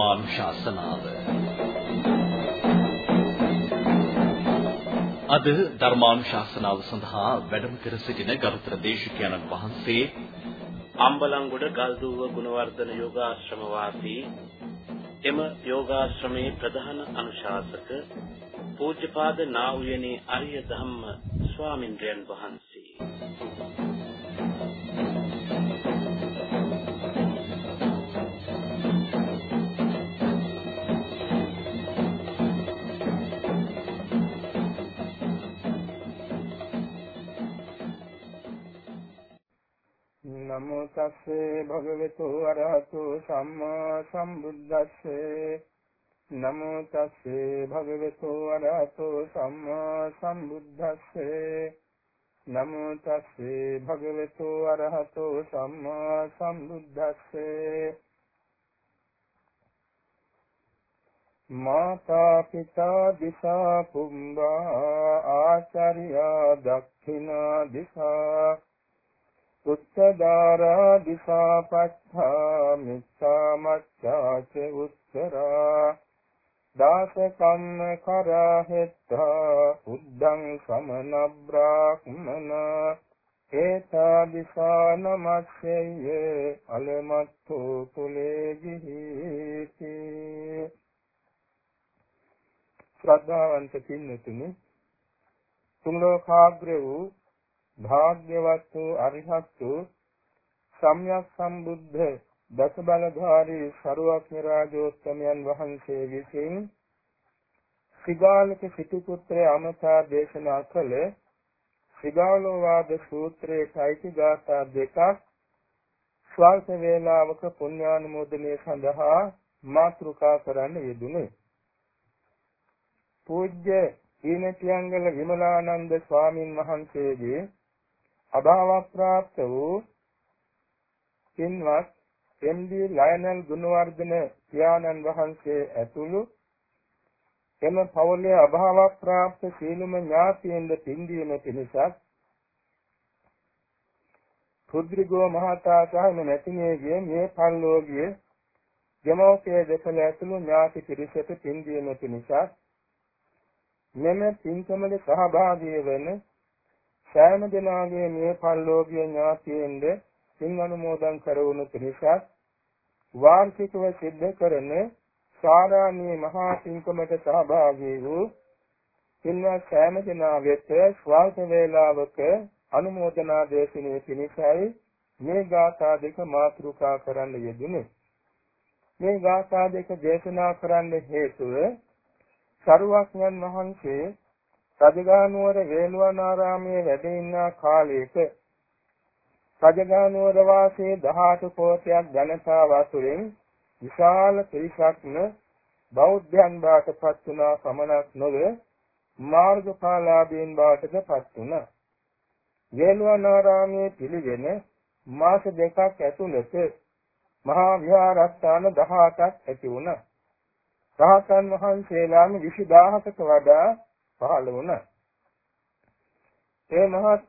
ධර්මානුශාසනාව. අද ධර්මානුශාසනාව සඳහා වැඩම කර සිටින ගරුතර දේශකයන්න් වහන්සේ අම්බලන්ගොඩ ගල්දුව ගුණවර්ධන යෝගාශ්‍රම වාසී එම යෝගාශ්‍රමේ ප්‍රධාන අනුශාසක පූජ්‍යපාද නා උයනේ අරිය ධම්ම ස්වාමින්ද්‍රයන් වහන්සේ. නමෝ තස්සේ භගවතු අරහතු සම්මා සම්බුද්දස්සේ නමෝ තස්සේ භගවතු අරහතු සම්මා සම්බුද්දස්සේ නමෝ තස්සේ භගවතු අරහතු සම්මා සම්බුද්දස්සේ මාතා පිතා දිසා පුම්බා ආචාර්ය දක්ඛිනා දිසා උත්තදාරා දිසාපත්තා මිච්ඡාමච්ඡාච උත්තරා දාස කම්ම කරහෙත්තා උද්දං සමන බ්‍රාහ්මන ඒතා දිසා නමස්සෙය අලමත්තු කුලේ ගිහිති ශ්‍රද්ධාවන්ත පින්නතුනි තුන් ලෝකාග්‍ර වූ භාග්‍යවත් වූ අරිහත් වූ සම්්‍යක් සම්බුද්ධ දස බලධාරී සරුවක්ඥ රාජෝත්තමයන් වහන්සේ විසින් සිගාලක සිටු පුත්‍රය අමතා දේශනා කළ සිගාලෝවාද සූත්‍රයේ සයිති ගාථා දෙකක් ස්වල්ප වේලාවක පුණ්‍යානුමෝදනය සඳහා මාතෘකා කරන්න යෙදුනේ පූජ්‍ය ඊනතියංගල විමලානන්ද ස්වාමින් වහන්සේගේ අභාවප්‍රාප්ත වූ පින්වත් එම්.ඩී. ලයනල් ගුණවර්ධන පියාණන් වහන්සේ ඇතුළු එම පවුලේ අභාවප්‍රාප්ත සීලම ඥාතීන්ද පින්දීම පිණිසත් රුද්‍රිගෝ මහතා සහ නැතිනේගේ මේ පල්ලෝගිය දෙමෝපිය දෙපළ ඇතුළු ඥාති පිරිසට පින්දීම පිණිසත් මෙම පින්කමද සහභාගී වන සෑම දිනාගේ මේ පල්ලෝකීය ඥාතියෙන්ද සින් අනුමෝදන් කරවුණු පිරිසක් වාර්ෂිකව සිද්ධ කරන සාරාණී මහා පින්කමට සහභාගී වූ සින්වත් සෑම දිනා වෙත ස්වල්ප වේලාවක අනුමෝදනා දේශනාවේ පිණිසයි මේ ගාථා දෙක මාතෘකා කරන්න යෙදුනේ. මේ ගාථා දෙක දේශනා කරන්න හේතුව සරුවක්ඥන් වහන්සේ රජගහනුවර වේළුවනාරාමයේ වැඩ ඉන්නා කාලයක රජගහනුවර වාසී 18 කෝටියක් ජනතාව අතුරින් විශාල පිරිසක්ම බෞද්ධයන් බවට පත් වුණා පමණක් නොව මාර්ගඵලාභීන් බවටද පත් වුණා. වේළුවනාරාමයේ පිළිගෙන මාස දෙකක් ඇතුළත මහා විහාරස්ථාන 18ක් ඇති වුණා. රහතන් වහන්සේලාම 20000කට වඩා පහළ වුණා. ඒ මහත්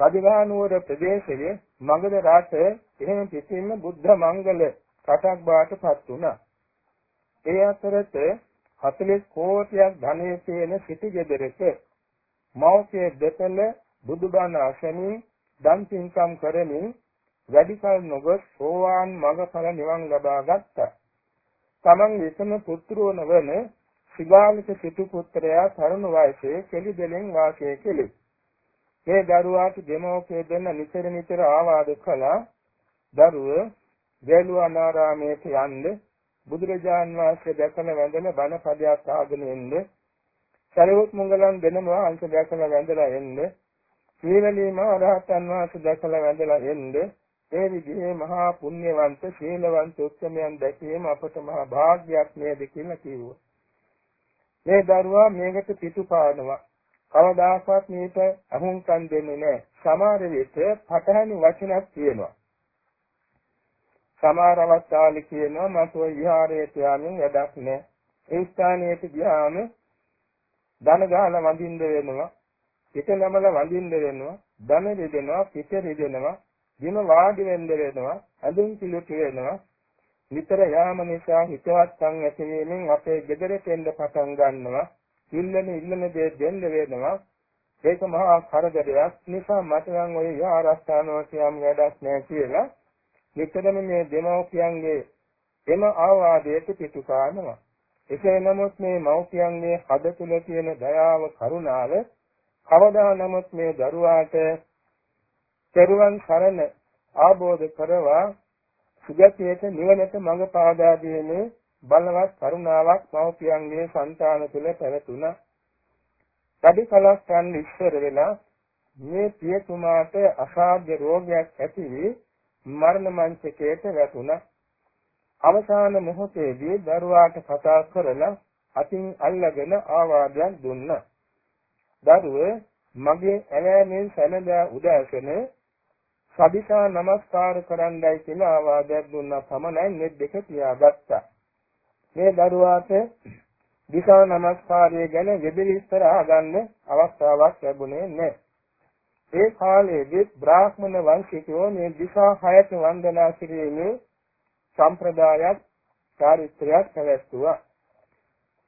රජගහනුවර ප්‍රදේශයේ මගධ රට එහෙම පිටින්ම බුද්ධ මංගල රටක් බවට පත් වුණා. ඒ අතරත 40 කෝටියක් ධනෙ තියෙන සිටි ගෙදරක මෞඛ්‍ය දෙතල බුදුබණ අසමින් දන් පින්කම් කරමින් වැඩි කල නොගොස් සෝවාන් මඟඵල නිවන් ලබා ගත්තා. තමන් විසම පුත්‍රවන වන සිගාලික සිටු පුත්‍රයා තරුණ වයසේ කෙලි දෙලෙන් වාසය කෙලි. මේ දරුවාට දෙමෝපිය දෙන්න නිතර නිතර ආවාද කළා. දරුව ගේලුවනාරාමයට යන්න බුදුරජාන් වහන්සේ දැකලා වැඳලා බණ පදයක් ආගෙන එන්න. සරියුත් මුංගලන් දෙනම අංශ දැකලා වැඳලා එන්න. සීලලී මහ රහතන් වහන්සේ දැකලා වැඳලා එන්න. ඒ විදිහේ මහා පුණ්‍යවන්ත සීලවන්ත උත්සමයන් දැකීම අපට මහා භාග්‍යයක් නේද කියලා කිව්වා. මේ දරුවා මේකට පිටු පානවා. කවදාකවත් මේක අහුම්කම් දෙන්නේ නැහැ. සමහර විට පටහැනි වචනක් තියෙනවා. සමහර අවස්ථාවල කියනවා මට ওই විහාරයට යමින් වැඩක් නැහැ. ඒ ස්ථානයට ගියාම ධන ගහලා වඳින්න වෙනවා. පිට නමල වඳින්න වෙනවා. ධන රිදෙනවා, පිට රිදෙනවා. දින වාඩි වෙන්න වෙනවා. අඳුන් පිළිට වෙනවා. නිතර යාම නිසා හිතවත්කම් ඇති වීමෙන් අපේ ගෙදරට එන්න පටන් ගන්නවා. ඉල්ලන ඉල්ලන දේ දෙන්න වෙනවා. ඒක මහා කරදරයක් නිසා මට නම් ඔය ආරස්ථානෝ කියම් වැඩක් නැහැ කියලා නිතරම මේ දෙමව්පියන්ගේ එම ආවාදයට පිටු කානවා. එසේ නමුත් මේ මව්පියන්ගේ හද තුල තියෙන දයාව කරුණාව කවදා නමුත් මේ දරුවාට පෙරුවන් සරණ ආબોධ කරවා සුගතියට නිවනට මඟ පාදා දීමේ බලවත් කරුණාවක් මව්පියන්ගේ సంతාන තුළ පැවතුණා. වැඩි කලක් යන ඉස්සර වෙලා මේ පියතුමාට අසාධ්‍ය රෝගයක් ඇති වී මරණ මංචකයට වැටුණා. අවසාන මොහොතේදී දරුවාට කතා කරලා අතින් අල්ලගෙන ආවාදයක් දුන්නා. දරුවේ මගේ ඇවෑමෙන් සැනදා උදෑසන සදිසා නමස්කාර කරන්නයි කියලා ආවාදයක් දුන්නා පමණයි මේ දෙක තියාගත්තා. මේ දරුවාට දිසා නමස්කාරය ගැන විවිධ අහගන්න අවස්ථාවක් ලැබුණේ නැහැ. ඒ කාලයේදී බ්‍රාහ්මණ වංශිකයෝ මේ දිසා හයට වන්දනා කිරීමේ සම්ප්‍රදායක් චාරිත්‍රයක් පැවැත්වුවා.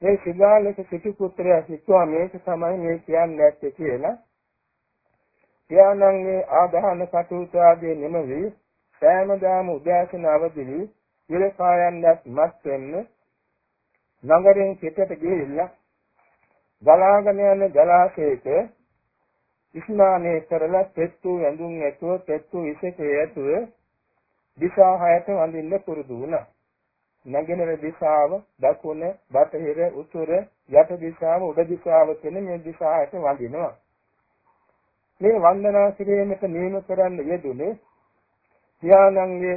මේ සිගාලක සිටු පුත්‍රයා හිතුවා මේක තමයි මේ කියන්නේ නැත්තේ කියලා. පියාණන්ගේ ආදාන කටයුතු ආදී නෙමෙයි සෑමදාම උදෑසන අවදිවි ඉලකායන්වත් මත් වෙන්න නගරෙන් පිටට ගිහිල්ලා ගලාගෙන යන ජලාශයක ස්නානය කරලා තෙත්තු ඇඳුම් ඇතුව තෙත්තු ඉසකේ ඇතුව දිශා හයට වඳින්න පුරුදු වුණා. නැගෙනහිර දිශාව, දකුණ, බටහිර, උතුර, යට දිශාව, උඩ දිශාව කියන මේ දිශා හයට වඳිනවා. මේ වන්දනා කිරීමට නියම කරන්න යෙදුනේ ධානංගේ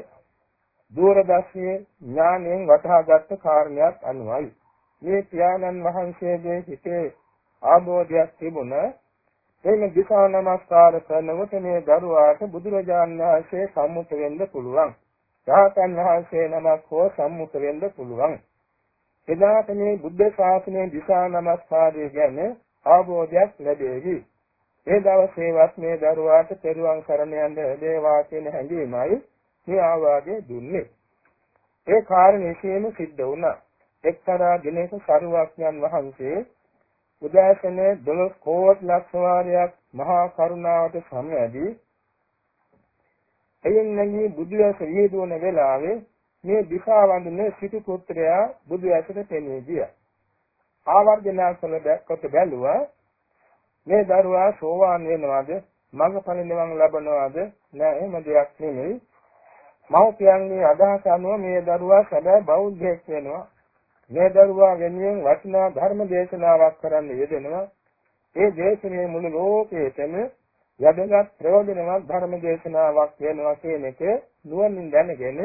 දූරදර්ශනයේ ඥාණයෙන් වටහාගත් කාරණයක් අනුවයි. මේ පියාණන් වහන්සේගේ හිතේ ආબોධයක් තිබුණ එයින් දිසා නමස්කාර කරනකොට මේ දරුවාට බුදුරජාණන් වහන්සේ සම්මුඛ වෙන්න පුළුවන්. රහතන් වහන්සේ නමක් හෝ සම්මුඛ වෙන්න පුළුවන්. එදාට මේ බුද්ධ ශාසනයේ දිසා නමස්කාරය ගැන ආબોධයක් ලැබෙවි. ඒ දවසේවත් මේ දරුවාට පෙරුවන් කරණ යන්න ලැබේවා කියන හැඟීමයි මේ ආවාදයේ දුන්නේ. ඒ කාරණේකේම සිද්ධ වුණා. එක්තරා දිනක සරුවක්ඥන් වහන්සේ උදෑසන 12 කෝටි ලක්ෂ වාරයක් මහා කරුණාවට සමවැදී එයින් නැගී බුදු ඇස විහිදුවන වෙලාවේ මේ දිසා වඳින සිටු පුත්‍රයා බුදු ඇසට පෙනී ගියා. ආවර්ජනා කළ දැක්කොට බැලුවා මේ දරුවා සෝවාන් වෙනවද මඟඵල නිවන් ලබනවද නෑ එහෙම දෙයක් නෙමෙයි මව්පියන්ගේ අදහස අනුව මේ දරුවා සැබෑ බෞද්ධයෙක් වෙනවා. මේ දරුවා වෙනුවෙන් වටිනා ධර්ම දේශනාවක් කරන්න යෙදෙනවා. ඒ දේශනේ මුළු ලෝකයේතම යදගත් ප්‍රයෝජනවත් ධර්ම දේශනාවක් වෙනවා කියන එක නුවණින් දැනගෙන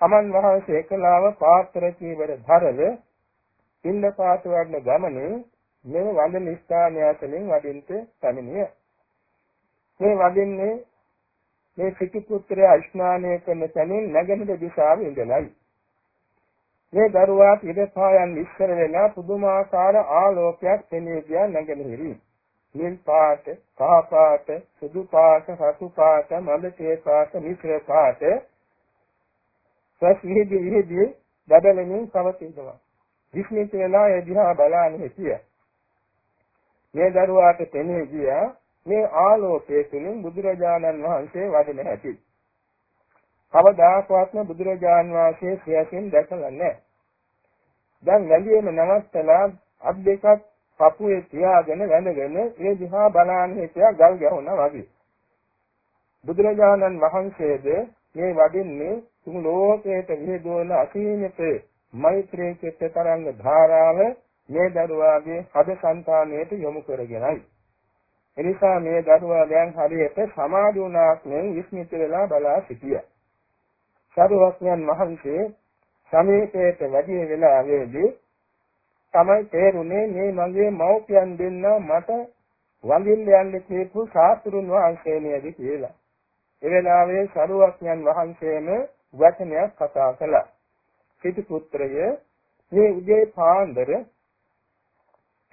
සමන් වහන්සේ එකලාව පාත්‍ර කීවර ධරල ඉන්න පාත වඩන ගමනේ මේ වන්දන ස්ථානයතලින් වඩින්ට පැමිණිය. මේ වදින්නේ මේ සිටු පුත්‍රයා ස්නානය කරන තැනින් නැගෙනහිර දිශාවේ ඉඳලයි. මේ දරුවා පිටපායන් ඉස්සර වෙලා පුදුමාකාර ආලෝකයක් පෙනී ගියා නැගෙනහිරින්. නිල් පාට, කහ පාට, සුදු පාට, රතු පාට, මද තේ පාට, මිශ්‍ර පාට සස්විහිදී විහිදී බබලමින් පවතිනවා. විස්මිත වෙලා ඒ දිහා බලන්නේ හිටියා. මේ දරුවාට පෙනී ගියා මේ ආලෝකයේ තුලින් බුදුරජාණන් වහන්සේ වදින හැටි. කවදාකවත්ම බුදුරජාණන් වහන්සේ සියසින් දැකලා නැහැ. දැන් වැලියෙම නවත්තලා අත් දෙකක් පපුවේ තියාගෙන වැඳගෙන ඒ දිහා බලාන හිටියා ගල් ගැහුණා වගේ. බුදුරජාණන් වහන්සේද මේ වඩින්නේ තුන් ලෝකයට විහිදුවන අසීමිත මෛත්‍රී චිත්ත තරංග ධාරාව මේ දරුවාගේ හද సంతානයට යොමු කරගෙනයි. එනිසා මේ දරුවා දැන් හරියට සමාධි වුණාක් මෙන් විස්මිත වෙලා බලා සිටියා. සරුවක්ඥන් වහන්සේ සමීපයට වැඩි වෙලාවේදී තමයි තේරුනේ මේ මගේ මව්පියන් දෙන්න මට වඳින්න යන්න කියපු සාතුරුන් වහන්සේ නේද කියලා. ඒ වෙලාවේ සරුවක්ඥන් වහන්සේම වචනයක් කතා කළා. සිටු පුත්‍රය මේ උදේ පාන්දර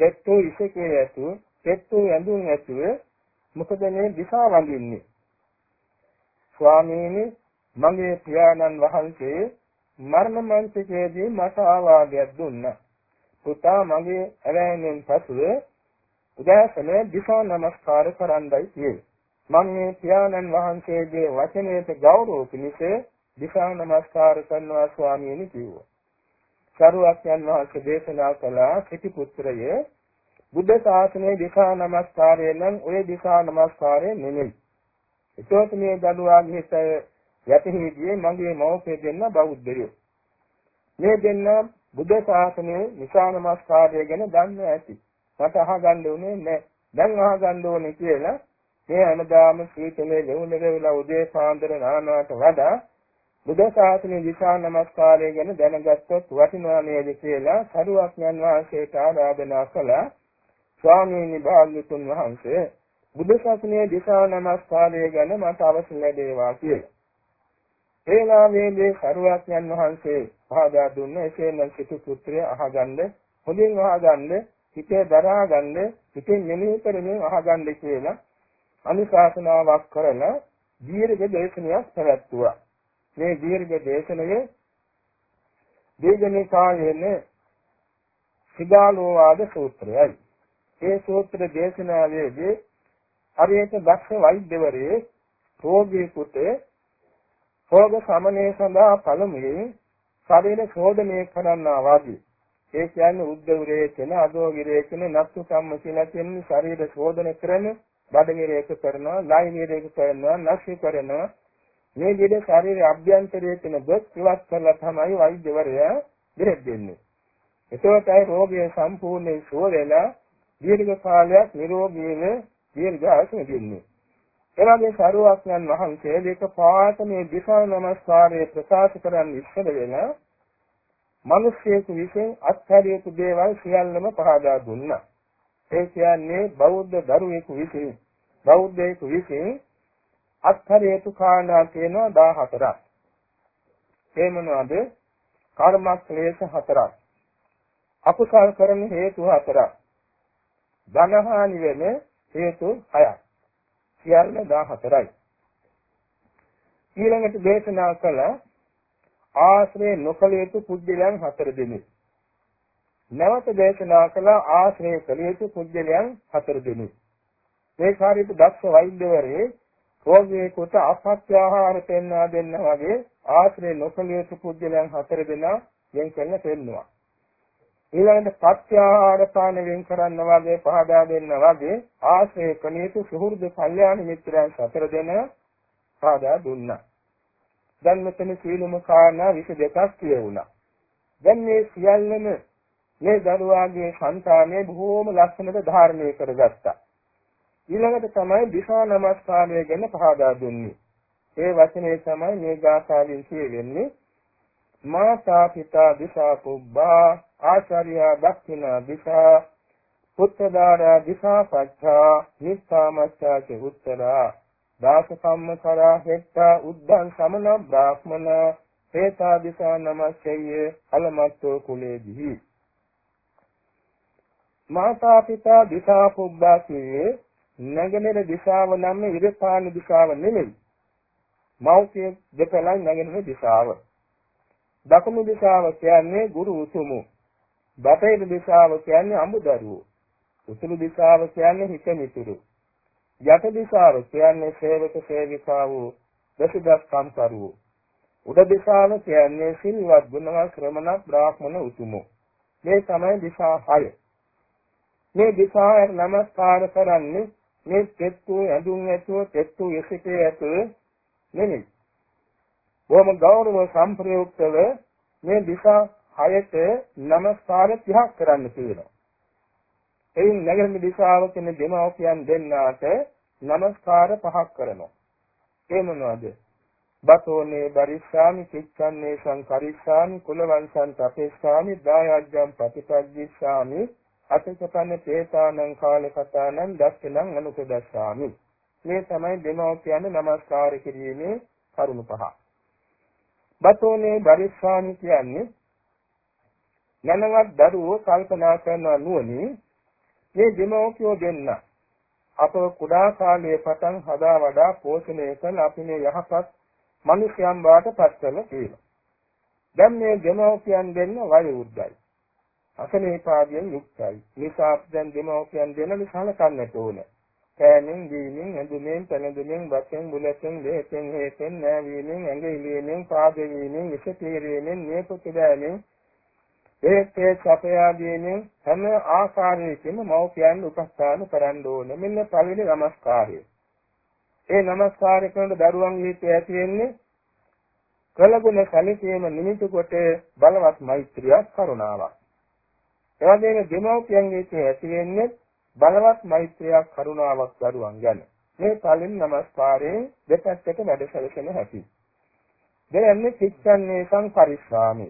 තෙත්තු ඉසකේ ඇතු පෙත්තු ඇඳුම් ඇතුව මොකද මේ දිසා වඳින්නේ ස්වාමීනි මගේ පියාණන් වහන්සේ මරණ මංචකයේදී මට ආවාදයක් දුන්නා. පුතා මගේ ඇවෑමෙන් පසුව උදෑසන දිසා නමස්කාර කරන්නයි කියේ. මම මේ පියාණන් වහන්සේගේ වචනයට ගෞරව පිණිස දිසා නමස්කාර කරනවා ස්වාමීනි කිව්වා. සරුවක්යන් වහන්සේ දේශනා කළ සිටි පුත්‍රය බුද්ධ ශාසනයේ දිසා නමස්කාරය නම් ඔය දිසා නමස්කාරය නෙමෙයි. ඒකත් මේ දඩුවාගේ හිත යටිහිදී මගේ මෞඛ්‍ය දෙන්න බෞද්ධයෝ. මේ දෙන්න බුද්ධ ශාසනයේ දිසා නමස්කාරය ගැන දන්නේ ඇති. මට අහගන්න උනේ නැහැ. දැන් අහගන්න ඕනේ කියලා මේ හැමදාම සීතලේ ලෙවුන ලෙවලා උදේ පාන්දර නානවට වඩා බුද්ධ ශාසනයේ දිසා නමස්කාරය ගැන දැනගත්තොත් වටිනවා නේද කියලා සරුවක්ඥන් වහන්සේට ආරාධනා කළා ස්වාමීනි භාග්‍යතුන් වහන්සේ බුද්ධ ශාසනයේ දිසා නමස්කාරය ගැන මට අවශ්‍ය ලැබේවා කියලා. ඒලාමේදී සරුවක්ඥන් වහන්සේ පහදා දුන්න එසේනම් සිටු පුත්‍රය අහගන්න හොඳින් අහගන්න හිතේ දරාගන්න හිතෙන් මෙනෙහි කරමින් අහගන්න කියලා අනුශාසනාවක් කරන දීර්ඝ දේශනයක් පැවැත්වුවා. මේ දීර්ඝ දේශනයේ දීඝනිකායේන සිගාලෝවාද සූත්‍රයයි. ඒ සූත්‍ර දේශනාවේදී හරියට දක්ෂ වෛද්‍යවරේ රෝගීකුට රෝග සමනය සඳහා පළමුවෙන් ශරීර ශෝධනය කරන්නා වාගේ ඒ කියන්නේ උද්දවරේචන අදෝගිරේචන නත්තු සම්ම කියලා කියන ශරීර ශෝධන කරන බඩගිරේක කරනවා, ලයිගිරේක කරනවා, නැසි කරනවා. මේ විදිහට ශරීරයේ අභ්‍යන්තරයේ තියෙන දුක් ඉවත් කරලා තමයි වෛද්‍යවරයා බෙහෙත් දෙන්නේ. එතකොටයි රෝගය සම්පූර්ණයෙන් සුව වෙලා දීර්ඝ කාලයක් නිරෝගීව දීර්ඝායුෂ දෙන්නේ. එවගේ සරුවක්ඥන් වහන්සේ දෙක පාට මේ දිසා නමස්කාරයේ ප්‍රකාශ කරන්න ඉස්සර වෙන මිනිස්සෙකු විසින් අත්හැරිය යුතු දේවල් සියල්ලම පහදා දුන්නා. ඒ කියන්නේ බෞද්ධ දරුවෙකු විසින් බෞද්ධයෙකු විසින් අත්හරේතු කාණ්ඩා තියෙනවා 14ක්. ඒ මොනවද? කර්මක්ලේශ හතරක්. අකුසල් කරන හේතු හතරක්. ධනහානි වෙන හේතු හයක්. සියල්ල 14යි. ඊළඟට දේශනා කළ ආශ්‍රේ නොකල යුතු පුද්ගලයන් හතර දෙනෙක්. නැවත දේශනා කළ ආශ්‍රය කළ යුතු පුද්ගලයන් හතර දෙනෙක්. මේ කාර්යයට දක්ෂ වෛද්‍යවරේ රෝගියෙකුට අපත්‍ය ආහාර පෙන්වා දෙන්න වගේ ආශ්‍රය නොකළ යුතු පුද්ගලයන් හතර දෙනා වෙන් කරන්න පෙන්නවා. ඊළඟට පත්‍ය ආහාර පාන වෙන් කරන්න වගේ පහදා දෙන්න වගේ ආශ්‍රය කළ යුතු සුහෘද කල්යාණ මිත්‍රයන් හතර දෙනා පහදා දුන්නා. දැන් මෙතන සීලම කාරණා 22ක් කියවුණා. දැන් මේ සියල්ලම මේ දරුවාගේ సంతානය බොහෝම ලස්සනට ධාරණය කරගත්තා. ඊළඟට තමයි දිසා නමස්කාරය ගැන පහදා දුන්නේ. ඒ වචනේ තමයි මේ ගාථාවෙන් කියවෙන්නේ. මාතා පිතා දිසා පුබ්බා ආචාර්යා දක්ඛිනා දිසා පුත්තදාරා දිසා පච්චා නිස්සාමච්ඡාච උත්තරා දාස කම්මකරා හෙට්ටා උද්දං සමන බ්‍රාහ්මන හේතා දිසා නමස්සෙය අලමත්තෝ කුලේදී මාතා පිතා දිසා පුබ්බා කියේ නැගෙනහිර දිශාව නම් ඉරපාන දිශාව නෙමෙයි. මෞඛ්‍ය දෙපළයි නැගෙනහිර දිශාව. දකුණු දිශාව කියන්නේ ගුරු උතුමු. බටහිර දිශාව කියන්නේ අමුදරුවෝ. උතුරු දිශාව කියන්නේ හිත මිතුරු. යට දිශාව කියන්නේ සේවක සේවිකාවෝ දසදස් කම්කරුවෝ. උඩ දිශාව කියන්නේ සිල්වත් ගුණවත් ශ්‍රමණ බ්‍රාහ්මණ උතුමෝ. මේ තමයි දිශා 6. මේ දිශාවට নমස්කාර කරන්නේ මේ පෙත්තු ඇඳුම් ඇතුව පෙත්තු යසිතේ ඇතුව නෙමෙයි. බොහොම ගෞරව සම්ප්‍රයුක්තව මේ දිසා හයට නමස්කාර 30ක් කරන්න තියෙනවා. එයින් නැගරණ දිසාව කියන දෙමාපියන් දෙන්නාට නමස්කාර පහක් කරනවා. ඒ මොනවද? බතෝනේ බරිස්සාමි කිච්ඡන්නේ සංකරිස්සාමි කුලවංශං තපේස්සාමි දායජ්ජං ප්‍රතිපද්දිස්සාමි අතිකපන්න තේසානං කාලකතානං දස්සනං අනුකදස්සාමි මේ තමයි දෙමෝපියන් නමස්කාර කිරීමේ කරුණු පහ. බතෝනේ බරිස්සාමි කියන්නේ නැනවත් දරුවෝ කල්පනා කරන නුවණින් මේ දෙමෝපියෝ දෙන්න අප කුඩා කාලයේ පටන් හදා වඩා පෝෂණය කළ අපි මේ යහපත් මිනිසයන් බවට පත් කරලා තියෙනවා. දැන් මේ දෙමෝපියන් දෙන්න වයෝවෘද්ධයි. අසනීපාදියෙන් යුක්තයි. නිසා දැන් දෙමෝපියන් දෙනලි සලකන්නට ඕන. කෑමෙන්, දීමෙන්, ඇඳුමෙන්, පැළඳුමෙන්, වචෙන්, බුලෙන්, දෙයෙන්, හේතෙන්, නෑවීමෙන්, ඇඟිලිමෙන්, පාදවීමෙන්, විෂපීරීමෙන්, නේපොතිදෑමෙන් ඒත් ඒ සපයාදීනෙන් හැම ආකාරයකින්ම මෞපියන් උපස්ථාන කරන්න ඕන. මෙන්න පළවෙනි নমස්කාරය. ඒ নমස්කාරය කරන දරුවන් ජීවිතය ඇති වෙන්නේ කළගුණ සැලසීම නිමිති කොට බලවත් මෛත්‍රියක් කරුණාවක්. එවැගේම දෙමව්පියන් ජීවිතය ඇති වෙන්නේ බලවත් මෛත්‍රියක් කරුණාවක් දරුවන් ගැන. මේ පළවෙනි নমස්කාරයේ දෙපැත්තට වැඩ සැලසෙන හැටි. දෙයන්නේ චිත්තන්නේ සංපරිස්සාමි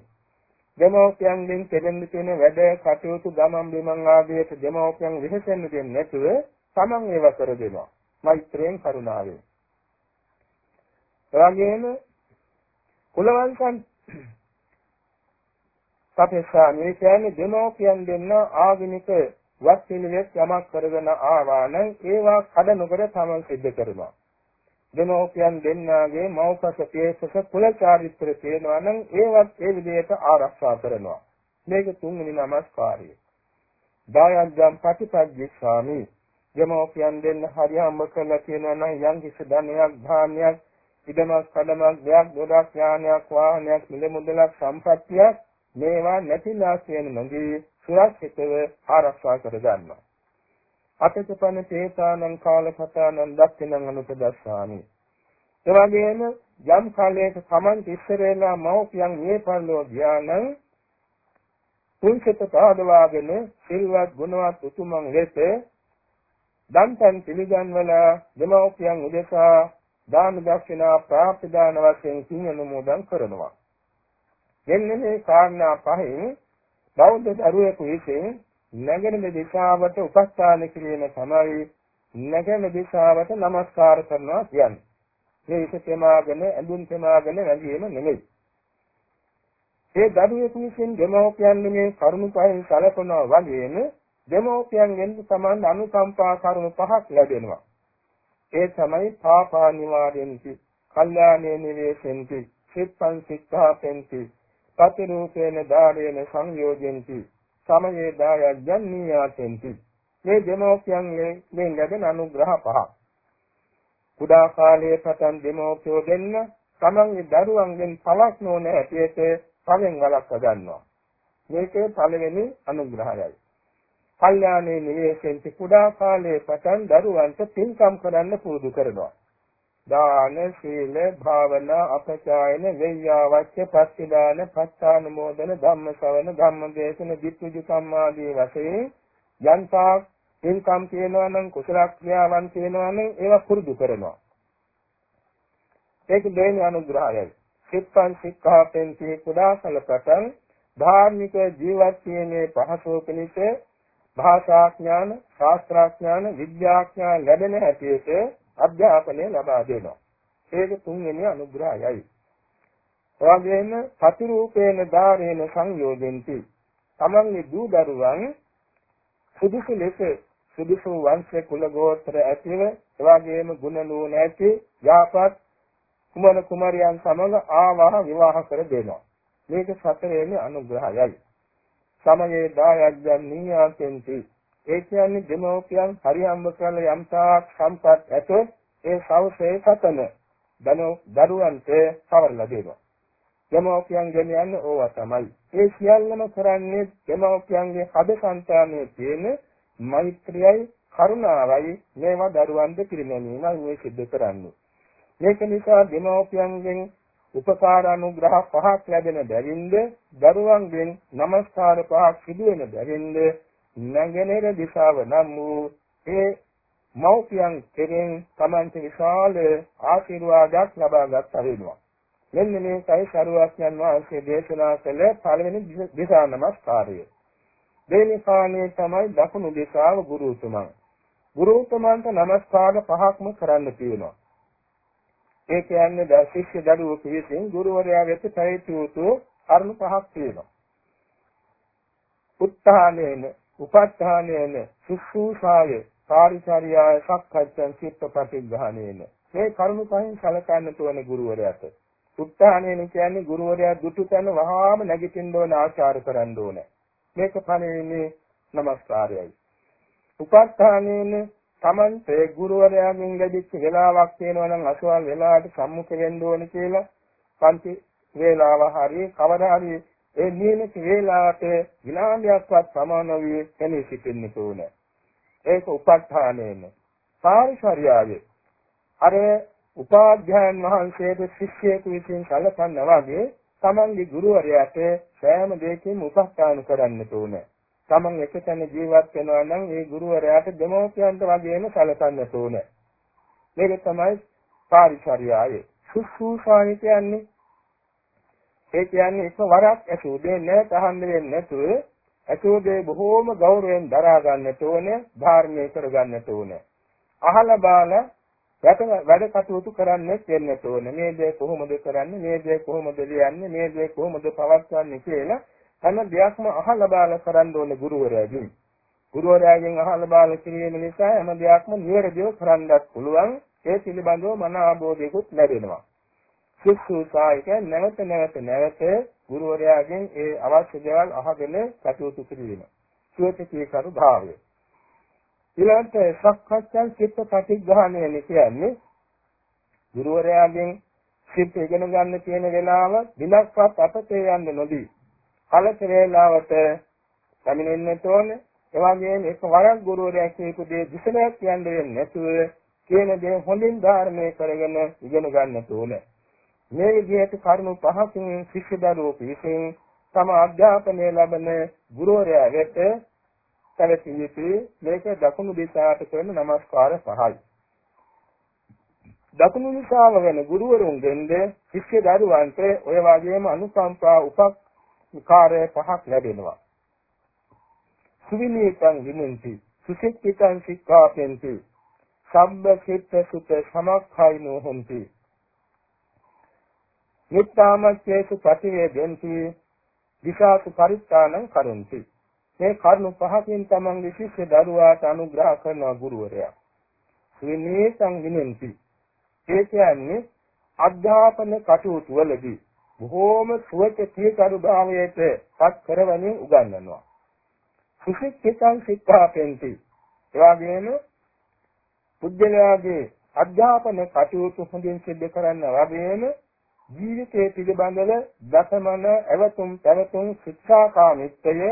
දෙමෝපියන්ගෙන් කෙරෙන්න තියෙන වැඩ කටයුතු ගමන් බිමන් ආදියට දෙමෝපියන් විහෙසෙන්න දෙන්නේ නැතුව තමන් ඒව කර දෙනවා. මෛත්‍රියෙන් කරුණාවෙන්. එවැගේම කුලවංශන් සපේක්ෂාමි කියන්නේ දෙමෝපියන් දෙන්න ආගමික වත් පිළිවෙත් යමක් කරගෙන ආවා නම් ඒවා කඩ නොකර තමන් සිද්ධ කරනවා. දෙමෝපියන් දෙන්නාගේ මෞපස පියසස කුල චාරිත්‍ර තියෙනවා නම් ඒවත් ඒ විදිහට ආරක්ෂා කරනවා. මේක තුන්වෙනි නමස්කාරය. දායග්ගම් ප්‍රතිපද්දිස්සාමි දෙමෝපියන් දෙන්න හරියම කරලා තියෙනවා නම් යම් කිසි ධනයක් ධාන්‍යයක් ඉදමක් කඩමක් දෙයක් දොඩක් යානයක් වාහනයක් මිල මුදලක් සම්පත්තියක් මේවා නැතිලා කියන නොදී සුරක්ෂිතව ආරක්ෂා කර ගන්නවා. අතකපන තේසානං කාලකතානං දක්ඛිනං අනුපදස්සාමි. ඒ වගේම යම් කාලයක සමන් ඉස්සරේලා මෞපියන් මේ පරිලෝ ධානං තුන්සිත පාදවාගෙන සිල්වත් ගුණවත් උතුමන් ලෙස දන්තන් පිළිගන්වල දෙමෞපියන් උදෙසා දාන දක්ෂිනා ප්‍රාප්තිදාන වශයෙන් සිං අනුමෝදන් කරනවා. එන්නේ මේ කාරණා පහෙන් බෞද්ධ දරුවෙකු විසින් නැගෙන දිශාවට උපස්ථාන කිරීම තමයි නැගෙන දිශාවට নমස්කාර කරනවා කියන්නේ. මේ ඉස තෙමාගෙන ඇඳුම් තෙමාගෙන වැඳීම නෙමෙයි. ඒ දරුවෙකු විසින් දෙමෝපියන් මේ කරුණු පහෙන් සැලකනවා වගේම දෙමෝපියන්ගෙන් සමාන අනුකම්පා කරුණු පහක් ලැබෙනවා. ඒ තමයි පාපා නිවාරෙන්ති, කල්යාණේ නිවේසෙන්ති, සිප්පං සික්ඛාපෙන්ති, පතිරූපේන දාරේන සංයෝජෙන්ති. සමයේ දායයන් නියාතෙන්ති මේ දෙමෝපියන්ගේ මේ ලැබෙන අනුග්‍රහ පහ. කුඩා කාලයේ පටන් දෙමෝපියෝ දෙන්න තමන්ගේ දරුවන්ගෙන් පළක් නොවන හැටියට පවෙන් වළක්ව ගන්නවා. මේකේ පළවෙනි අනුග්‍රහයයි. කල්යාණේ නිවේශෙන්ති කුඩා කාලයේ පටන් දරුවන්ට පින්කම් කරන්න පුරුදු කරනවා. දාන සීල භාවනා අපචායන වෙය්‍යාවච්ච පස්තිදාන පස්සානුමෝදන ධම්ම ශ්‍රවණ ධම්ම දේශන දිට්ඨිජ සම්මාදී වශයෙන් යන්තා පින්කම් කියනවා නම් කුසල ක්‍රියාවන් කියනවා නම් ඒවා පුරුදු කරනවා. ඒක දෙවෙනි අනුග්‍රහයයි. සිප්පං සික්ඛාපෙන් තී කුඩා කලපටන් ධාර්මික ජීවත් වීමේ පහසුව පිණිස භාෂා ඥාන ශාස්ත්‍ර ඥාන විද්‍යා ඥාන ලැබෙන හැටියට අධ්‍යාපනය ලබා දෙනවා. ඒක තුන්වෙනි අනුග්‍රහයයි. එවැගේම ප්‍රතිරූපේන ධාරේන සංයෝජෙන්ති. තමන්ගේ දූ දරුවන් සුදුසු ලෙස සුදුසු වංශ කුල ගෝත්‍ර ඇතිව එවැගේම ගුණ නුවණ ඇති යාපත් කුමන කුමාරයන් සමග ආවාහ විවාහ කර දෙනවා. මේක සතරේම අනුග්‍රහයයි. සමයේ දායයන් නියාසෙන්ති ඒ කියන්නේ දෙමෝපියන් හරියම්බ කරලා යම්තාක් සම්පත් ඇතොත් ඒ සවසේ සතන දරුවන්ට සවරලා දෙනවා. දෙමෝපියන් ගෙනියන්නේ ඕවා තමයි. ඒ සියල්ලම කරන්නේ දෙමෝපියන්ගේ හද සංතානයේ තියෙන මෛත්‍රියයි කරුණාවයි මේවා දරුවන්ට පිළිගැනීමයි මේ සිද්ධ කරන්නේ. මේක නිසා දෙමෝපියන්ගෙන් උපකාර අනුග්‍රහ පහක් ලැබෙන බැවින්ද දරුවන්ගෙන් নমස්කාර පහක් සිදු වෙන බැවින්ද නැගෙනහිර දිශාව නම් වූ ඒ මෞපියන් කෙරෙන් තමන්ට විශාල ආශිර්වාදයක් ලබාගත් වෙනවා. මෙන්න මේකයි සරුවක්යන් වහන්සේ දේශනා කළ පළවෙනි දිශා නමස්කාරය. දෙවෙනි කාණේ තමයි දකුණු දිශාව ගුරු උතුමන්. ගුරු උතුමන්ට නමස්කාර පහක්ම කරන්න තියෙනවා. ඒ කියන්නේ ද ශිෂ්‍ය දරුවෝ විසින් ගුරුවරයා වෙත පැවිදි වූ කරුණු පහක් තියෙනවා. උත්හානේන උපස්ථානයේන සුසුසාය කාර්යචර්යාය සක්කච්ඡන් චිත්ත ප්‍රතිග්‍රහණේන මේ කරුණු පහෙන් සලකන්න තෝරන ගුරුවරයාට උත්හානයන කියන්නේ ගුරුවරයා දුටු තැන වහාම නැගිටින්න ඕන ආචාර කරන්න ඕන. මේක පළවෙනි নমස්කාරයයි. උපස්ථානයේන තමන්ට ගුරුවරයාගෙන් ලැබිච්ච වෙලාවක් තියෙනවා නම් අසවල් වෙලාවට සම්මුඛ වෙන්න ඕන කියලා පන්ති වේලාව හරි කවදා හරි ඒ නියමිත වේලාවට විනාඩියක්වත් සමාන වී එළි සිටින්න ඕන. ඒක උපස්ථානයේන. පාරිශාරියාවේ අර උපාධ්‍යයන් වහන්සේට ශිෂ්‍යයෙකු විසින් සැලකන්න වගේ තමන්ගේ ගුරුවරයාට සෑම දෙයකින්ම උපස්ථාන කරන්න ඕනේ. තමන් එකතැන ජීවත් වෙනවා නම් ඒ ගුරුවරයාට දෙමෝපියන්ට වගේම සැලකන්න ඕනේ. මේක තමයි පාරිචර්යාවේ. සුසුසායි කියන්නේ ඒ කියන්නේ එක වරක් ඇසූ දෙ නැත අහන්න වෙන්නේ නැතුව ඇසූ දෙ බොහෝම ගෞරවයෙන් දරා ගන්නට ඕනේ, ධාර්මණය කර ගන්නට ඕනේ. අහලා බාලා වැඩ කටයුතු කරන්නේ වෙන්නට ඕනේ. මේ දේ කොහොමද කරන්නේ? මේ දේ කොහොමද ලියන්නේ? මේ දේ කොහොමද පවත්වන්නේ කියලා හැම දෙයක්ම අහලා බාලා කරන්න ඕනේ ගුරුවරයාගෙන්. ගුරුවරයාගෙන් අහලා බාලා කිරීම නිසා හැම දෙයක්ම නිවැරදිව කරන්නත් පුළුවන්. ඒ පිළිබඳව මන ආબોධයකුත් ලැබෙනවා. ශිෂ්‍යසායක නැවත නැවත නැවත ගුරුවරයාගෙන් ඒ අවශ්‍ය දේවල් අහගෙන කටයුතු කිරීම. සුවචිතී කරු භාවය. ඊළඟට සක්කච්ඡන් චිත්ත ප්‍රතිග්‍රහණය කියන්නේ ගුරුවරයාගෙන් සිත් ඉගෙන ගන්න තියෙන වෙලාව දිනක්වත් අපතේ යන්න නොදී කලක වේලාවට පැමිණෙන්නට ඕනේ. ඒ වගේම එක වරක් ගුරුවරයා කියපු දේ දිසලයක් කියන්න වෙන්නේ නැතුව කියන දේ හොඳින් ධාරණය කරගෙන ඉගෙන ගන්නට ඕනේ. මේ විදිහට කරුණු පහකින් ශිෂ්‍ය දරුවෝ පිසින් තම අධ්‍යාපනය ලබන ගුරුවරයා වෙත පැවතිය යුතුයි මේක දකුණු දිශාවට කරන নমස්කාර පහයි. දකුණු දිශාව වෙන ගුරුවරුන් දෙන්ද ශිෂ්‍ය දරුවන්ට ඔය වගේම අනුකම්පා උපකාර පහක් ලැබෙනවා. සුවිනීතං විමුන්ති සුසික්ඛිතං සික්ඛාපෙන්ති සම්බ චිත්ත සුත සමක්ඛයිනෝ හොಂತಿ නිත්තාමච්චේසු ප්‍රතිවේදෙන්ති දිශාසු පරිත්තානං කරන්ති මේ කරුණු පහකින් තමන්ගේ ශිෂ්‍ය දරුවාට අනුග්‍රහ කරන ගුරුවරයා සුවිනීතං විමුක්ති ඒ කියන්නේ අධ්‍යාපන කටයුතු වලදී බොහෝම සුවචිතීකරු භාවයට පත් කරවමින් උගන්වනවා. සුසික්කිතං සික්ඛාපෙන්ති. එවාගෙම පුද්ගලයාගේ අධ්‍යාපන කටයුතු හොඳින් සිද්ධ කරන්න වගේම ජීවිතයේ පිළිබඳව දසමන එවතුම් පැවතුම් ශික්ෂාකාමීත්වය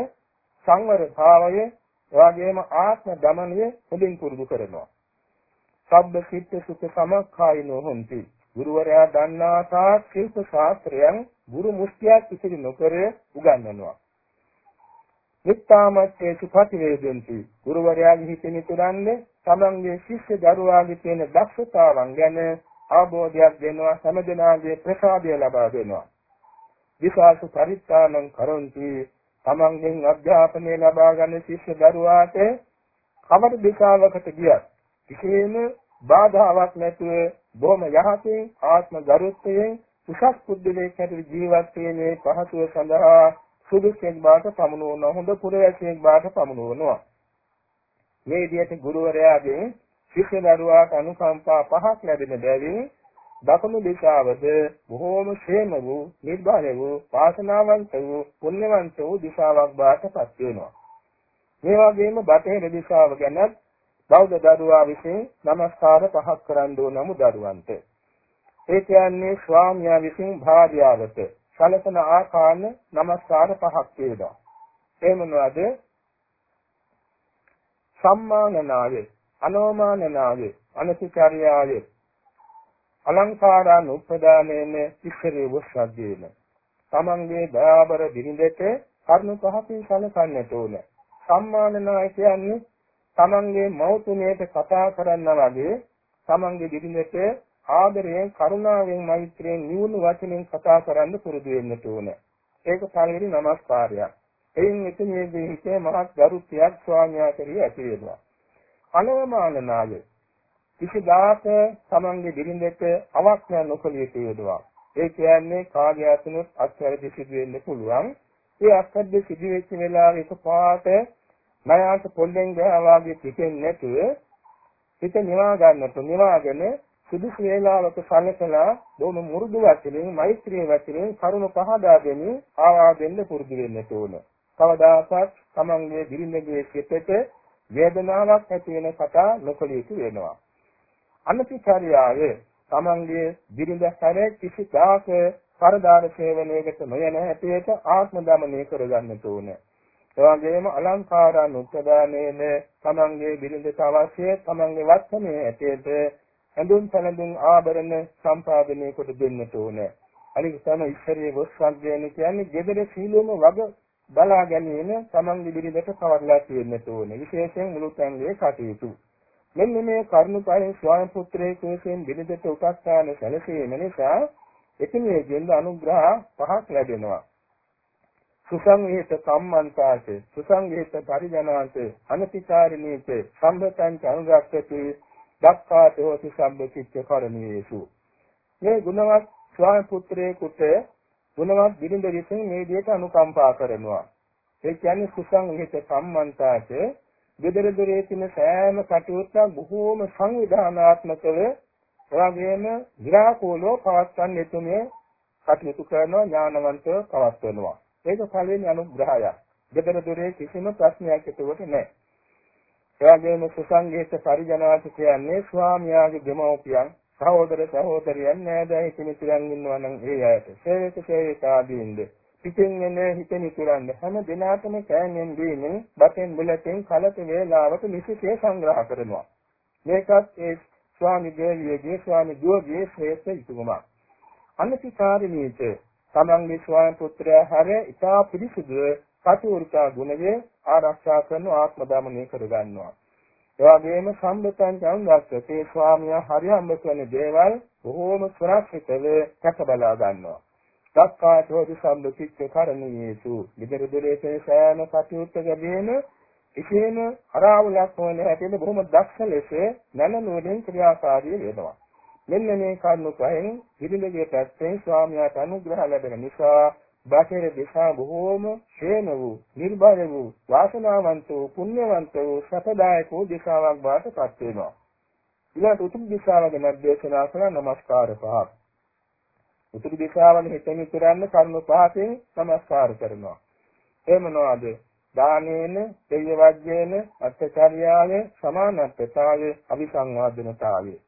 සංවර භාවය එවාගෙම ආත්ම දමනය හොඳින් පුරුදු කරනවා. සබ්බ සිත් සුඛ සමක්ඛායිනෝ හොಂತಿ ගුරුවරයා දන්නා තාක් ශිල්ප ශාස්ත්‍රයන් ගුරු මුස්තියක් ඉතිරි නොකර උගන්වනවා. නිත්තාමත්තේ සුපටිවේදෙන්ති ගුරුවරයාගේ හිතේ නිතරන්නේ තමන්ගේ ශිෂ්‍ය දරුවාගේ තියෙන දක්ෂතාවන් ගැන අවබෝධයක් දෙනවා සමදනාගේ ප්‍රසාදය ලබා දෙනවා. විශාසු පරිත්‍යානං කරොන්ති තමන්ගෙන් අධ්‍යාපනය ලබා ගන්න ශිෂ්‍ය දරුවාට කවර දිශාවකට ගියත් කිසිම බාධාවක් නැතුව බොහොම යහතින් ආත්ම ගරුත්වයෙන් උසස් පුද්ගලයෙක් හැටියට ජීවත් වීමේ පහසුව සඳහා සුදුසුෙක් බවට පමුණුවන හොඳ පුරවැසියෙක් බවට පමුණුවනවා මේ විදිහට ගුරුවරයාගෙන් සිසු දරුවාට අනුකම්පා පහක් ලැබෙන බැවින් දකුණු දිශාවද බොහෝම ශේම වූ නිර්භය වූ වාසනාවන්ත වූ පුණ්‍යවන්ත වූ දිශාවක් බවට පත් වෙනවා. මේ වගේම බටහිර දිශාව ගැන බෞද්ධ දරුවා විසින් নমස්කාර පහක් කරන්න ඕනම දරුවන්ට. ඒ කියන්නේ ස්වාමියා විසින් භාර්යාවට සලසන ආකාරන নমස්කාර පහක් වේදා. ඒ මොනවාද? සම්මානනාවේ අනෝමානනාවේ, අනතිචාර්යාවේ, අලංකාරාන උපදානේන ඉස්සරේ වස්සද්දේන. තමන්ගේ දයාබර බිරිඳට කරුණු පහකින් සැලකන්නට ඕන. සම්මානනාය කියන්නේ තමන්ගේ මෞතුමියට කතා කරන්නා වගේ තමන්ගේ බිරිඳට ආදරයෙන් කරුණාවෙන් මෛත්‍රියෙන් නිවුණු වචනෙන් කතා කරන්න පුරුදු වෙන්න ඕනේ. ඒක පළවෙනි নমස්කාරයක්. එයින් එතනදී හිතේ මහත් ගරුත්වයක් ස්වාමියා කෙරෙහි ඇති වෙනවා. අනවමානනාය කිසිදාක තමන්ගේ බිරිඳට අවඥා නොකළ යුතු වෙනවා. ඒ කියන්නේ කාර්ය අතනොත් අත්හැරදී සිදු වෙන්න පුළුවන්. ඒ අත්හැරදී සිදු වෙච්ච වෙලාවේ එකපාරට මයාට පොල්ලෙන් ගහවාගේ පිටින් නැතුව හිත නිවා ගන්නට නිවාගෙන සුදුසු වේලාවක සැලකලා බොහොම මුරුදු වචනෙන් මෛත්‍රී වචනෙන් කරුණ පහදා දෙමින් ආවාදෙන්න පුරුදු වෙන්න ඕන. කවදාකවත් තමන්ගේ බිරිඳගේ සිතට වේදනාවක් ඇති වෙන කතා නොකළ යුතු වෙනවා. අනතිචාරියාවේ තමන්ගේ බිරිඳ හැර කිසි දාක පරදාර සේවනයකට නොයන හැටියට ආත්ම දමනය කරගන්නට ඕනේ. එවැගේම අලංකාරන් උත්දානයේන තමන්ගේ බිරිඳට අවශ්‍ය තමන්ගේ වස්තමේ ඇටයට ඇඳුම් පැළඳුම් ආභරණ සම්පාදනය කොට දෙන්නට ඕනේ. අනිත් තමයි ඉස්සරේ වස්වග්ගයන කියන්නේ gedare සීලොම වග බලා ගැනීම තමන්ගේ බිරිඳට කවරලා තියෙන්නට ඕනේ. විශේෂයෙන් මුළු තැන්ගේ කටයුතු. මෙන්න මේ කරුණ පහෙන් ස්වයං පුත්‍රයෙක් වශයෙන් බිරිඳට උපස්ථාන සැලසීම නිසා එකිනෙකින් අනුග්‍රහ පහක් ලැබෙනවා. සුසංගීත සම්මන්තාස සුසංගීත පරිජනාස අනතිකාරිනීත සම්බතං අනුගක්ඛති දක්ඛාත හෝති සම්බතිච්ච කරණීයේසු මේ ගුණවත් ස්වාමි පුත්‍රයෙකුට ගුණවත් බිරිඳ විසින් මේ විදිහට අනුකම්පා කරනවා ඒ කියන්නේ සුසංගීත සම්මන්තාස gedara dore තින සෑම කටයුත්තක් බොහෝම සංවිධානාත්මකව එවාගෙම විරාකෝලෝ පවත්වන්න එතුමිය කටයුතු කරනවා ඥානවන්තව පවත්වනවා ඒක පළවෙනි අනුග්‍රහය. දෙතර දොරේ කිසිම ප්‍රශ්නයක් එතකොට නැහැ. එවැගේම සුසංගීත පරිජනාත කියන්නේ ස්වාමියාගේ දෙමව්පියන්, සහෝදර සහෝදරියන්, නෑදෑ හිතමිතුරන් ඉන්නවා නම් ඒ අයට. සේවක සේවිකාදීන්ද පිටින් එන හිත මිතුරන් හැම දිනකටම කෑමෙන් දීමෙන් බතෙන් බුලතෙන් කලක වේලාවට නිසිසේ සංග්‍රහ කරනවා. මේකත් ඒ ස්වාමි දේවියගේ ස්වාමි දුවගේ ශ්‍රේෂ්ඨ යුතුයමක්. අනිතිකාරිනීච තමන්ගේ ස්වාමි පුත්‍රයා හැර ඉතා පිරිසිදු කටයුරුකා ගුණයේ ආරක්ෂා කරන ආත්ම දමනය කරගන්නවා. ඒ වගේම සම්බතන් ජංගස්සතේ ස්වාමියා හරියම්බ කරන දේවල් බොහෝම සුරක්ෂිතව කැප බලා ගන්නවා. දක්කාතෝදි සම්බුතිච්ච කරණීයේසු විතර දෙලේ සෑම කටයුත්තකදීම ඉතින් අරාවලක් වන හැටියට බොහොම දක්ෂ ලෙස නැනනුවරින් ක්‍රියාකාරී වෙනවා. මෙන්න මේ කරුණු පහෙන් පිළිලගේ පැත්තෙන් ස්වාමියාට අනුග්‍රහ ලැබෙන නිසා බාහිර දිසා බොහෝම ශේම වූ නිර්භය වූ වාසනාවන්ත වූ පුණ්‍යවන්ත වූ සපදායක වූ දිසාවක් බවට පත් වෙනවා. ඊළඟ උතුම් දිසාව ගැන දේශනා කළා নমස්කාර පහක් උතුරු දිසාවන් හිතෙන් ඉතරන්න කර්ම පහකින් নমස්කාර කරනවා. එහෙම නොවද? දානේන දෙය වජ්ජේන අත්චර්යාවේ සමානත්වතාවයේ අවිසංවාදනතාවයේ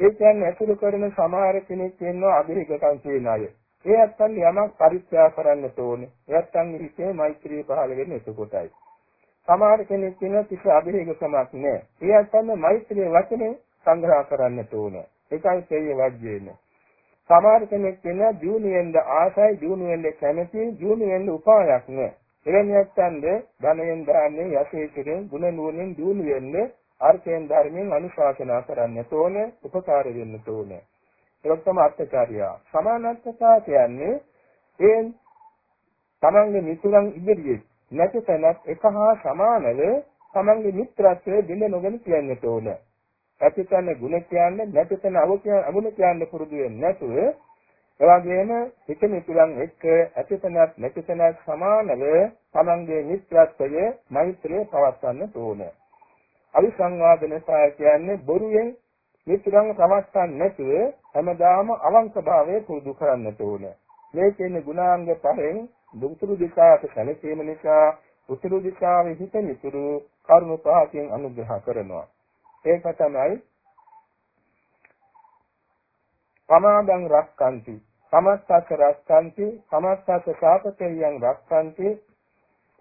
ඒ කියන්නේ අතුරු කරන සමහර කෙනෙක් ඉන්නවා අභිහිකම් කියන අය. ඒ ඇත්තන් යමක් පරිත්‍යාග කරන්න ඕනේ. ඒ ඇත්තන් හිතේ මෛත්‍රිය පහළ වෙන්නේ එතකොටයි. සමහර කෙනෙක් ඉන්නවා කිසි අභිහිකකමක් නැහැ. ඒ ඇත්තන් මෛත්‍රිය වචනේ සංග්‍රහ කරන්න ඕනේ. ඒකයි තේය වජ්ජේන. සමහර කෙනෙක් ඉන්නවා ජීුණියෙන්ද ආසයි ජීුණියෙන්ද කැමති ජීුණියෙන්ද උපායක් නැහැ. එවැනි ඇත්තන්ද ධනයෙන් දාන්නේ යසීකෙන් ගුණ නුවණින් දිනු වෙන්නේ අර්ථයෙන් ධර්මයෙන් අනුශාසනා කරන්නට ඕන උපකාර වෙන්න ඕන ඒක තමයි අත්‍යචාරියා සමානත්වතා කියන්නේ ඒ තමන්ගේ මිතුරන් ඉදිරියේ නැති තැනත් එක හා සමානව තමන්ගේ මිත්‍රත්වයේ බිඳ නොගෙන කියන්නට ඕන. ඇති තැන ගුණ කියන්නේ නැති තැන අගුණ කියන්න පුරුදු වෙන්නේ නැතුව එවැගේම හිත මිතුරන් එක්ක ඇති තැනත් නැති තැනත් සමානව තමන්ගේ මිත්‍රත්වයේ මෛත්‍රිය පවත්වන්න ඕනේ. අවිසංවාදන සාය කියන්නේ බොරුවෙන් මිත්‍රංග සමස්තන් නැතුව හැමදාම අවංක භාවය පුරුදු කරන්නට ඕන. මේ කියන්නේ ගුණාංග පහෙන් දුතුරු දිශාවට සැලසීම නිසා උතුරු දිශාවේ හිත නිතුරු කර්ම පහකින් අනුග්‍රහ කරනවා. ඒක තමයි පමාදං රක්칸ති සමස්සක රක්칸ති සමස්සක සාපකේයං රක්칸ති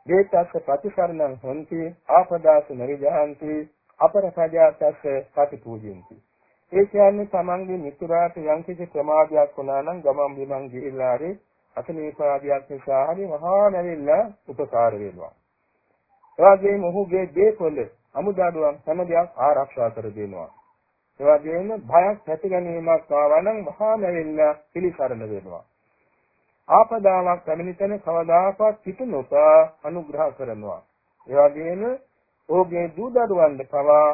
දේතස්ස ප්‍රතිකරණං හොಂತಿ ආපදාස නරිජහන්ති අපරපජාතස්ස ප්‍රතිපූජින්ති ඒ කියන්නේ තමන්ගේ මිතුරාට යම්කිසි ප්‍රමාදයක් වුණා නම් ගමන් බිමන් ගිහිල්ලා හරි අසනීපාදියක් නිසා හරි මහා නැවිලා උපකාර වෙනවා. එවාගෙම ඔහුගේ දේපොළ අමුදාඩුවක් හැම දෙයක් ආරක්ෂා කර දෙනවා. එවාගෙම භයක් ඇති ගැනීමක් ආවා නම් මහා නැවිලා පිළිසරණ වෙනවා ආපදාවක් පැමිණි තැන කවදාකවත් පිට නොපා අනුග්‍රහ කරනවා. ඒ වගේම ඔහුගේ දූ දරුවන්ට පවා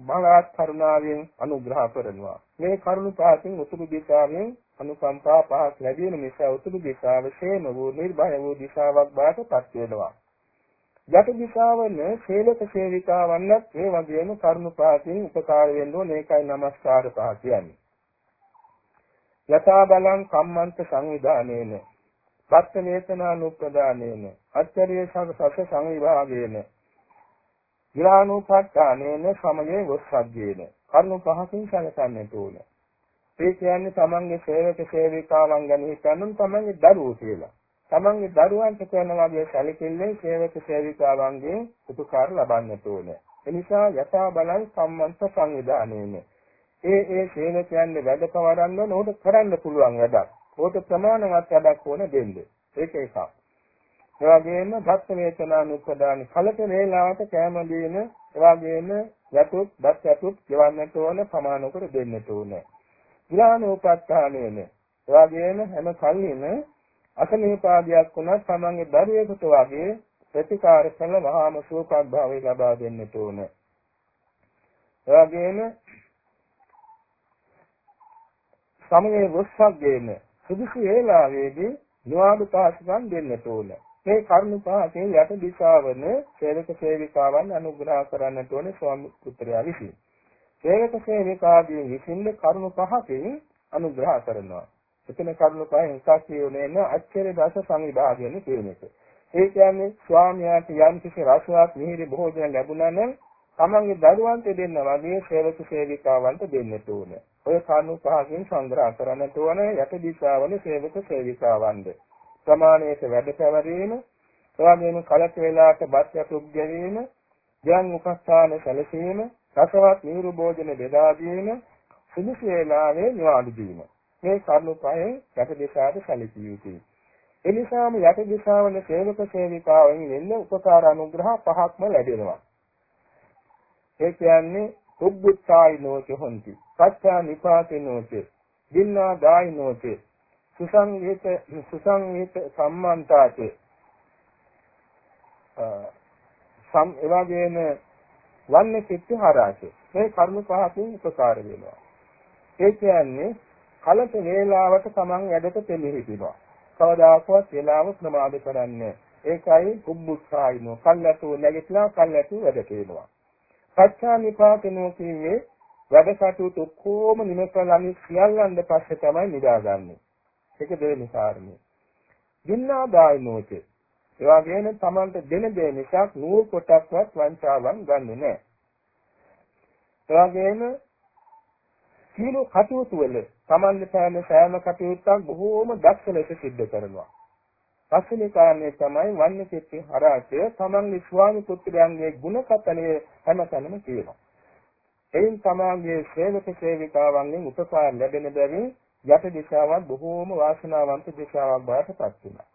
මහත් කරුණාවෙන් අනුග්‍රහ කරනවා. මේ කරුණ පහකින් උතුරු දිශාවෙන් අනුකම්පා පහක් ලැබෙන නිසා උතුරු දිශාව ශේම වූ නිර්භය වූ දිශාවක් බවට පත් වෙනවා. යට දිශාවන සේවක සේවිකාවන්වත් මේ වගේම කරුණු පහකින් උපකාර වෙන්න ඕනේ ඒකයි নমස්කාර පහ කියන්නේ. යථා බලං කම්මන්ත සංවිධානේන පත්ත වේතනානුප්‍රදානේන අච්චරිය සස සංවිභාගේන විරාණුපට්ඨානේන සමයේ වස්සග්ගේන කරුණු පහකින් සැලකන්නට ඕනේ. ඒ කියන්නේ තමන්ගේ සේවක සේවිකාවන් ගැන හිතන්න තමන්ගේ දරුවෝ කියලා. තමන්ගේ දරුවන්ට කරන වගේ සැලකිල්ලෙන් සේවක සේවිකාවන්ගේ උපකාර ලබන්නට ඕනේ. එනිසා යථා බලං සම්මන්ත සංවිධානයේන ඒ ඒ සේවකයන්ගේ වැඩ පවරන්න ඕන කරන්න පුළුවන් වැඩක්. ඕක ප්‍රමාණවත් වැඩක් ඕන දෙන්න. ඒක එකක්. ඒ වගේම භක්ත වේතනානුපදාන කලක වේලාවට කැම දීන ඒ වගේම යතුත් බත් යතුත් ගෙවන්නට ඕන ප්‍රමාණ කර දෙන්නට ඕන. විලානෝපත්තානේන ඒ වගේම හැම කල්හිම අසනීපාදයක් වුණත් තමන්ගේ දරුවෙකුට වගේ ප්‍රතිකාර කළ වහාම සුවපත් භාවය ලබා දෙන්නට ඕන. එවැගේම සමයේ වස්සක්ගෙන සුදුසු වේලාවේදී නිවාඩු පාසුකම් දෙන්නට ඕන. මේ කරුණු පහේ යට දිශාවන සේවක සේවිකාවන් අනුග්‍රහ කරන්නට ඕනේ ස්වාමි පුත්‍රයා විසින්. සේවක සේවිකාදී විසින් කරුණු පහකින් අනුග්‍රහ කරනවා. එතන කරුණු පහෙන් එකක් කියුනේ න අච්චර දස සංවිභාගයෙන් කියන එක. ඒ කියන්නේ ස්වාමියාට යම් කිසි රසවත් මිහිරි භෝජන ලැබුණා නම් තමන්ගේ දරුවන්ට දෙන්න වගේ සේවක සේවිකාවන්ට දෙන්නට ඕන. ඔය කරුණු පහකින් සංග්‍රහ කරන්නට ඕන යට දිශාවල සේවක සේවිකාවන්ද. ප්‍රමාණයට වැඩ පැවරීම, එවැගේම කලක වේලාවට බත් යතුක් ගැනීම, ජන් උපස්ථාන සැලසීම, රසවත් මිහිරි භෝජන බෙදා දීම, සුදුසු වේලාවේ නිවාඩු දීම. මේ කරුණු පහෙන් යට දිශාවට සැලකිය යුතුයි. එනිසාම යට දිශාවල සේවක සේවිකාවෙන් වෙන්න උපකාර අනුග්‍රහ පහක්ම ලැබෙනවා. ඒ කියන්නේ උබ්බුත්තායිනෝච හොಂತಿ. පච්චා නිපාතිනෝච. දින්නා දායිනෝච. සුසංගීත සුසංගීත සම්මන්තාච. සම් එවාගේම වන්නේ සිත් හරාච. මේ කර්ම පහකින් උපකාර වෙනවා. ඒ කියන්නේ කලක වේලාවට Taman වැඩට දෙලෙහි පිනවා. කවදාකවත් වේලාව ප්‍රමාද කරන්නේ ඒකයි කුබ්බුස්සායිනෝ කල්ලාතු නැගිටලා කල්ලාතු වැඩ කරනවා. සත්‍යා නිපාතනෝ කියන්නේ වැඩ කටයුතු කොහොම නිමකලන්නේ සියල්ලන් පස්සේ තමයි නිදාගන්නේ. ඒක දෙවෙනි කාරණේ. දින්නා දායිනෝච. ඒ වගේම Tamanට දෙන දේ නිසා නූල් කොටක්වත් වංචාවන් ගන්නෙ නැහැ. ඒ වගේම සීල කටයුතු වල Tamanne පෑම සෑම කටයුත්තක් බොහෝම දක්ෂ ලෙස සිද්ධ කරනවා. පස්වෙනි කාරණේ තමයි වන්නේ සිත්ති හරාසය Tamanne ස්වාමි පුත්‍රයන්ගේ ගුණ කතනයේ හැමතැනම තියෙනවා. එයින් තමාගේ සේවක සේවිකාවන්ගෙන් උපකාර ලැබෙන බැවින් යට දිශාවක් බොහෝම වාසනාවන්ත දිශාවක් බවට පත් වෙනවා.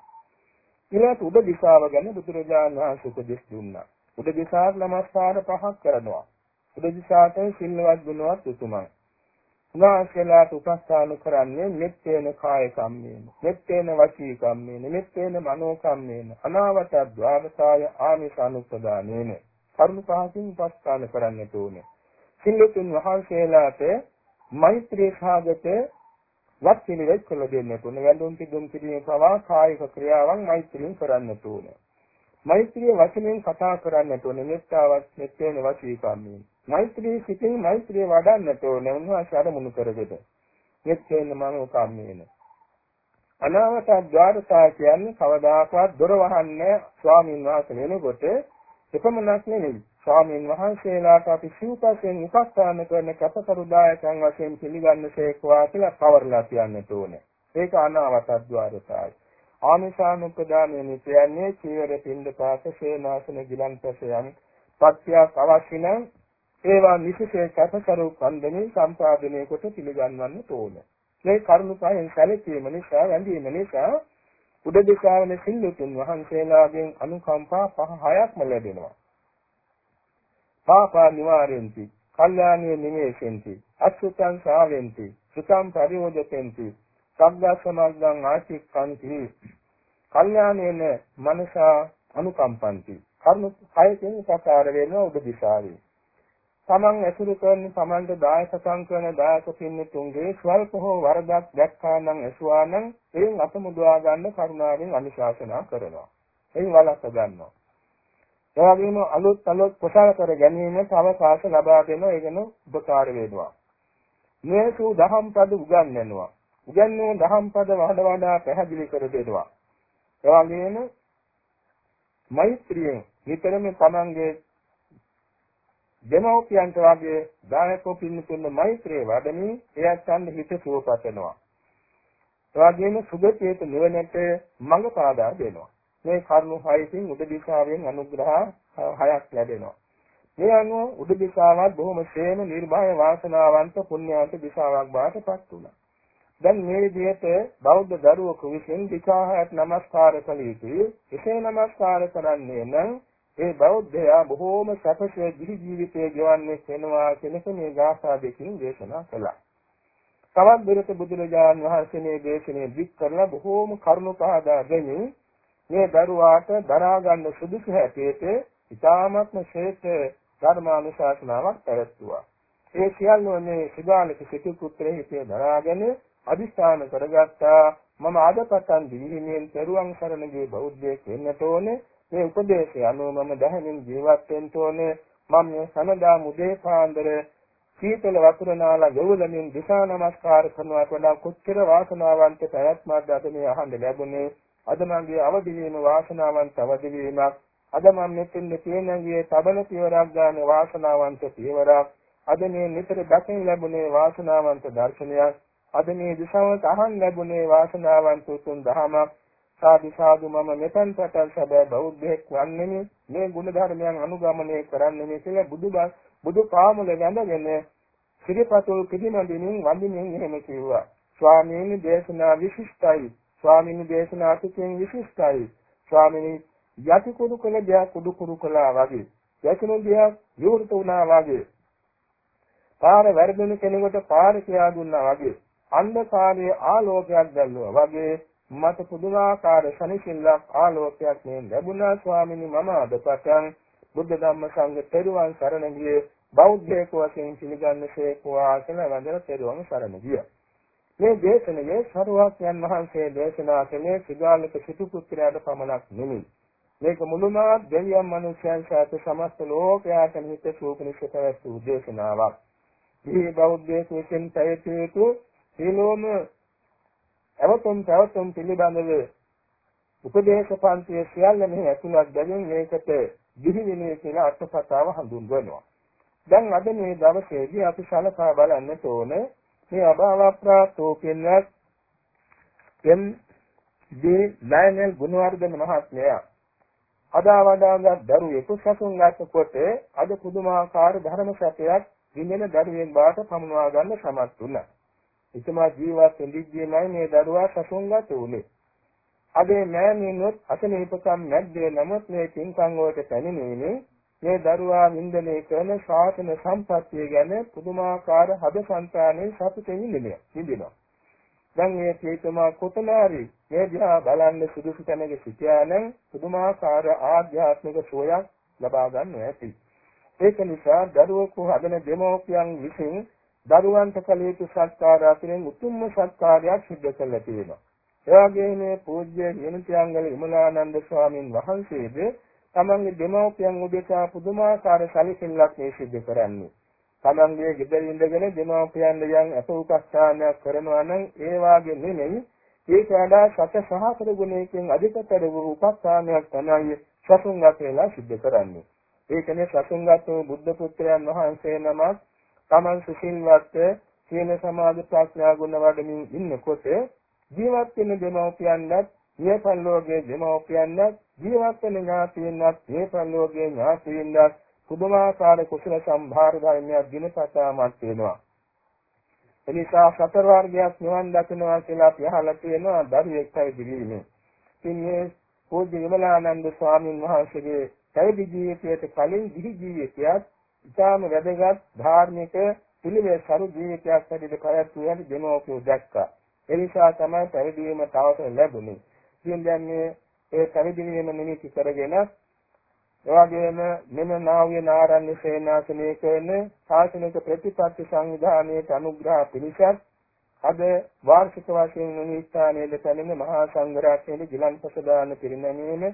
ඊළඟ උඩ දිශාව ගැන බුදුරජාණන් වහන්සේ උපදෙස් දුන්නා. උඩ දිශාවට නමස්කාර පහක් කරනවා. උඩ දිශාවට සිල්වත් ගුණවත් උතුමයි. උන්වහන්සේලාට උපස්ථාන කරන්නේ මෙත්තේන කාය කම්මේන මෙත්තේන වචී කම්මේන මෙත්තේන මනෝ කම්මේන අනාවත ද්වාරසාය ආමිසානුපදානේන කරුණ පහකින් උපස්ථාන කරන්නට ඕනේ සිල්ලුතුන් වහන්සේලාට මෛත්‍රී සාගත වත් පිළිවෙත් කළ දෙන්නට ඕනේ වැඳුම් පිදුම් කිරීම පවා කායික ක්‍රියාවන් මෛත්‍රියෙන් කරන්නට ඕනේ මෛත්‍රිය වචනෙන් කතා කරන්නට ඕනේ මෙත්තාවත් මෙත්තේන වචී කම්මේන මෛත්‍රී සිතින් මෛත්‍රිය වඩන්නට ඕනේ උන්වහන්සේ අරමුණු කරගෙන. මෙච්චෙන්න මම කම්මේන. අනාවත ద్వාරතා කියන්නේ කවදාකවත් දොර වහන්නේ ස්වාමීන් වහන්සේ වෙනකොට එපමණක් නෙවෙයි. ස්වාමීන් වහන්සේලාට අපි සිව්පසෙන් උපස්ථාන කරන කපකරු දායකයන් වශයෙන් පිළිගන්නසේකවා කියලා පවර්ලා කියන්නට ඕනේ. ඒක අනාවත ద్వාරතායි. ආමිෂානුපදානයේ කියන්නේ චීවර පින්ඩ පාත සේනාසන ගිලන්පසයන් පත්‍යක් අවශ්‍ය නම් ඒවා නිසිසේ කැපකරු කන්දමේ සම්පාදනය කොට පිළිගන්වන්න ඕන. මේ කරුණු පහෙන් සැලකීම නිසා වැඳීම නිසා උඩ දිශාවන සිල්ලුතුන් වහන්සේලාගෙන් අනුකම්පා පහ හයක්ම ලැබෙනවා. පාපා නිවාරෙන්ති, කල්යාණීය නිමේෂෙන්ති, අසුතං සාවෙන්ති, සුතං පරිෝජතෙන්ති, සබ්බසමග්ගං ආචික්ඛන්ති, කල්යාණේන මනසා අනුකම්පන්ති. කරුණු හයකින් උපකාර වෙනවා උඩ දිශාවේ. තමන් ඇසුරු කරන තමන්ට දායකකම් කරන දායක පින්නතුන්ගේ ස්වල්ප හෝ වරදක් දැක්කා නම් ඇසුවා නම් එයින් අත මුදවා ගන්න කරුණාවෙන් අනුශාසනා කරනවා. එයින් වළක්ව ගන්නවා. ඒ වගේම අලුත් අලුත් කුසල කර ගැනීමට අවකාශ ලබා දෙන ඒකන උපකාර වේනවා. මේසු දහම් පද උගන්වනවා. උගන්වන දහම් පද වඩ වඩා පැහැදිලි කර දෙනවා. ඒ වගේම මෛත්‍රියෙන් නිතරම තමන්ගේ දෙමව්පියන්ට වගේ දායකෝ පින්නතුන් මෛත්‍රිය වඩමින් එයත් ඡන්ද හිත සුවපත් වෙනවා. ඒ වගේම සුගතියට නිවනට මඟ පාදා දෙනවා. මේ කර්ණු හයකින් උඩ දිශාවෙන් අනුග්‍රහ හයක් ලැබෙනවා. මේ අනුව උඩ දිශාවත් බොහොම සේම නිර්භය වාසනාවන්ත පුණ්‍යවන්ත දිශාවක් බවට පත් වුණා. දැන් මේ විදිහට බෞද්ධ දරුවෙකු විසින් දිශාහයට নমස්කාර කළ යුතුයි. එසේ নমස්කාර කරන්නේ නම් ඒ බෞද්ධයා බොහෝම සැපසේ ගිහි ජීවිතය ගෙවන්නේ වෙනවා කෙනෙක් මේ ගාථා දෙකින් දේශනා කළා. තවත් බිරත බුදුරජාන් වහන්සේ මේ දේශනේ දික් කරලා බොහෝම කරුණාපාදා දෙමින් මේ දරුවාට දරා ගන්න සුදුසු හැටියට ඉතාමත්ම ශ්‍රේෂ්ඨ ධර්මානුශාසනාවක් පැවැත්තුවා. ඒ සියල්ලම මේ සිගාලක සිටු පුත්‍රයෙහි හිතේ දරාගෙන අදිස්ථාන කරගත්තා. මම අද පටන් දිවිහිමියෙන් පෙරුවන් සරණ ගිය බෞද්ධයෙක් වෙන්නට ඕනේ. මේ උපදේශය අනුව මම දහමින් ජීවත් වෙන්න ඕනේ. මම මේ සනදා මුදේ පාන්දර සීතල වතුර නාලා යොවලමින් දිසා නමස්කාර කරනවට වඩා කොච්චර වාසනාවන්ත පැවැත්මක්ද අද මේ අහන්න ලැබුණේ? අද මගේ අවදි වීම වාසනාවන්ත අවදි වීමක් අද මම මෙතෙන් තියෙනගේ තබන පියවරක් ගන්න වාසනාවන්ත පියවරක්. අද මේ නිතර දකින් ලැබුණේ වාසනාවන්ත දර්ශනයක්. අද මේ දිශාවට අහන් ලැබුණේ වාසනාවන්ත උතුම් දහමක්. සාදු සාදු මම මෙතෙන් පටන් සැබෑ බෞද්ධයෙක් වන්නේ මේ ගුණ ධර්මයන් අනුගමනය කරන්නේ කියලා බුදුබස් බුදු පාමුල වැඳගෙන සිරිපතුල් පිළිමදිනින් වඳිනින් එහෙම කිව්වා. ස්වාමීන් දේශනා විශිෂ්ටයි. ස්වාමීන් දේශනා පිටින් විශිෂ්ටයි. ස්වාමීන් යටි කුඩු කළ දෙයක් කුඩු කුඩු කළා වගේ. යකිනු දෙයක් විවෘත වුණා වගේ. පාර වැරදුණු කෙනෙකුට පාර කියා දුන්නා වගේ. අන්ධකාරයේ ආලෝකයක් දැල්ලුවා වගේ මට පුදුමාකාර ශනිසිල්ලක් ආලෝකයක් මේ ලැබුණා ස්වාමීනි මම අද පටන් බුද්ධ ධම්ම සංඝ තෙරුවන් සරණ ගියේ බෞද්ධයෙකු වශයෙන් පිළිගන්නසේකවා කියලා වන්දන තෙරුවන් සරණ ගියා. මේ දේශනයේ සරුවක්යන් වහන්සේ දේශනා කළේ සිගාලක සිටු පුත්‍රයාට පමණක් නෙමෙයි. මේක මුළුමහත් දෙවියන් මනුෂ්‍යයන් සහිත සමස්ත ලෝකයාට නිත සූපනිෂ පැවැත් වූ දේශනාවක්. මේ බෞද්ධ විසින් පැවැත්විය සීලෝම අවතුම් පැවතුම් පිළිබඳව උපදේශ පන්තියේ සියල්ල මෙහි ඇතුළත් බැවින් මේකට දිවි විනය කියලා අර්ථකථාව හඳුන්වනවා. දැන් අද මේ දවසේදී අපි සලකා බලන්නට ඕනේ මේ අභාවප්‍රාප්තෝ කියනත් එම් දී ලයනල් ගුණවර්ධන මහත්මයා අදාවදාගත් දරුවෙකු සසුන් ගන්නකොට අද පුදුමාකාර ධර්ම සත්‍යයක් විඳින දරුවෙක් බවට පමුණවා ගන්න සමත් වුණා. එතුමා ජීවත් වෙද්දීමයි මේ දරුවා සසුන් ගත උනේ. අද මෑණියනොත් අසනීපකම් නැද්දේ නමුත් මේ තින්කම් වලට පැමිණෙන්නේ මේ දරුවා වින්දනය කරන ශාසන සම්පත්තිය ගැන පුදුමාකාර හද සංතානයේ සතුටින් විඳිනවා. දැන් මේ චේතනා කොතනාරි මේ දිහා බලන්න සුදුසු තැනක සිටියා නම් පුදුමාකාර ආධ්‍යාත්මික සෝයක් ලබා ගන්න ඇති. ඒක නිසා දරුවෙකු හදන දෙමෝපියන් විසින් දරුවන්ට කළ යුතු සත්කාර අතරින් උතුම්ම සත්කාරයක් සිදු කරලා තියෙනවා. ඒ වගේම පූජ්‍ය හිමිතියංගල විමලානන්ද ස්වාමින් වහන්සේද තමන්ගේ දෙමව්පියන් උදෙසා පුදුමාකාර සැලකිල්ලක් මේ සිද්ධ කරන්නේ. තමන්ගේ ගෙදර ඉඳගෙන දෙමව්පියන් යම් අප උපස්ථානයක් කරනවා නම් ඒ වාගේ නෙමෙයි ඒක වඩා සත සහතර ගුණයකින් අධිකතර වූ උපස්ථානයක් තමයි සසුන්ගත වෙලා සිද්ධ කරන්නේ. ඒකනේ සසුන්ගත වූ බුද්ධ පුත්‍රයන් වහන්සේ නමක් තමන් සුසිල්වත් සීල සමාධි ප්‍රඥා ගුණ වඩමින් ඉන්නකොට ජීවත් වෙන දෙමව්පියන්වත් මේ පරිලෝකයේ දෙමව්පියන්වත් ජීවත් වෙන ඥාතීන්වත් මේ පරිලෝකයේ ඥාතීන්වත් පුදුමාකාර කුසල සම්භාර ධර්මයක් දිනපතාමත් වෙනවා. එනිසා සතර වර්ගයක් නිවන් දකිනවා කියලා අපි අහලා තියෙනවා දරුවෙක් පැවිදි වීමේ. ඉතින් මේ පූජ්‍ය විමලානන්ද ස්වාමීන් වහන්සේගේ පැවිදි ජීවිතයට කලින් ගිහි ජීවිතයත් ඉතාම වැදගත් ධාර්මික පිළිවෙල සරු ජීවිතයක් හැටියට කරත් වූ දෙමෝපියෝ දැක්කා. ඒ නිසා තමයි පැවිදි වීමට අවසර ලැබුණේ. ඉතින් දැන් මේ ඒ පැවිදි වීම නිමිති කරගෙන එවාගෙම මෙම නාවිය නාරණ්‍ය සේනාසනයේ කරන ශාසනික ප්‍රතිපත්ති සංවිධානයේ අනුග්‍රහ පිළිසත් අද වාර්ෂික වශයෙන් නිස්ථානයේ පැමිණ මහා සංඝරත්නයේ ගිලන්පස දාන පිරිනැමීම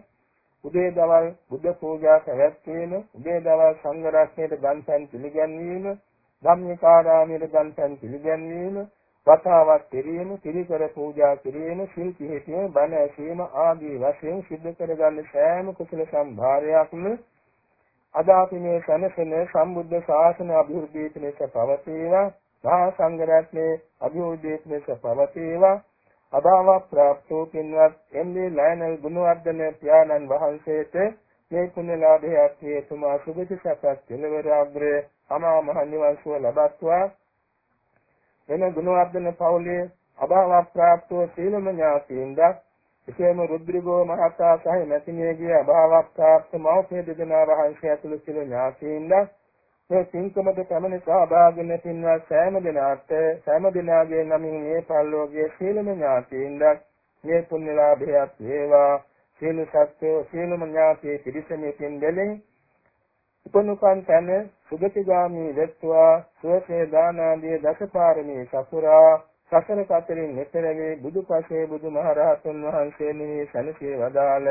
උදේ දවල් බුද්ධ පූජා පැවැත්වීම, උදේ දවල් සංඝ රත්නයේ ගන්සන් පිළිගැන්වීම, ධම්මිකාරාමයේ ගන්සන් පිළිගැන්වීම, වතාවක් කිරීම, පිළිකර පූජා කිරීම, සිල් පිළිපීම, බණ ඇසීම ආදී වශයෙන් සිද්ධ කරගන්න සෑම කුසල සම්භාරයක්ම අද අපි මේ සැනසෙන සම්බුද්ධ ශාසන අභිවෘද්ධිය පිණිස පවතිවා, මහා සංඝ රත්නයේ අභිවෘද්ධිය පිණිස පවතිවා අභාව ප්‍රාප්තෝ පින්වත් එම්.ඩී. ලයනල් ගුණවර්ධන පියාණන් වහන්සේට මේ කුණලාභයක් හේතුමා සුභිත සපත් කෙලවර අග්‍රය අමා මහ නිවන් සුව ලබත්වා. එන ගුණවර්ධන පවුලේ අභාව ප්‍රාප්තෝ සීලම ඥාතීන්ද? එසේම රුද්‍රිගෝ මහතා සහ නැතිනියගේ අභාව ප්‍රාප්ත මෞඛ්‍ය දෙදෙනා වහන්සේ ඇතුළු සිළු ඥාතීන්ද? මේ සිංකමද පැමිණ සහභාගී පින්වත් සෑම දිනාට සෑම දිනාගේ නමින් මේ පල්ලෝගේ සීලම ඥාතීන්ද? මේ පුණ්‍ය ලාභයක් වේවා. සීල සත්‍ය සීලම ඥාතී පිරිසමේ පින්දෙලින් උපනුකන් තන සුගතිගාමී වෙත්වා සෝසේ දානාදී දසපාරමී සපුරා සසර කතරින් මෙතර වේ බුදුපසේ බුදුමහරහතුන් වහන්සේ නිවී සැනසී වදාළ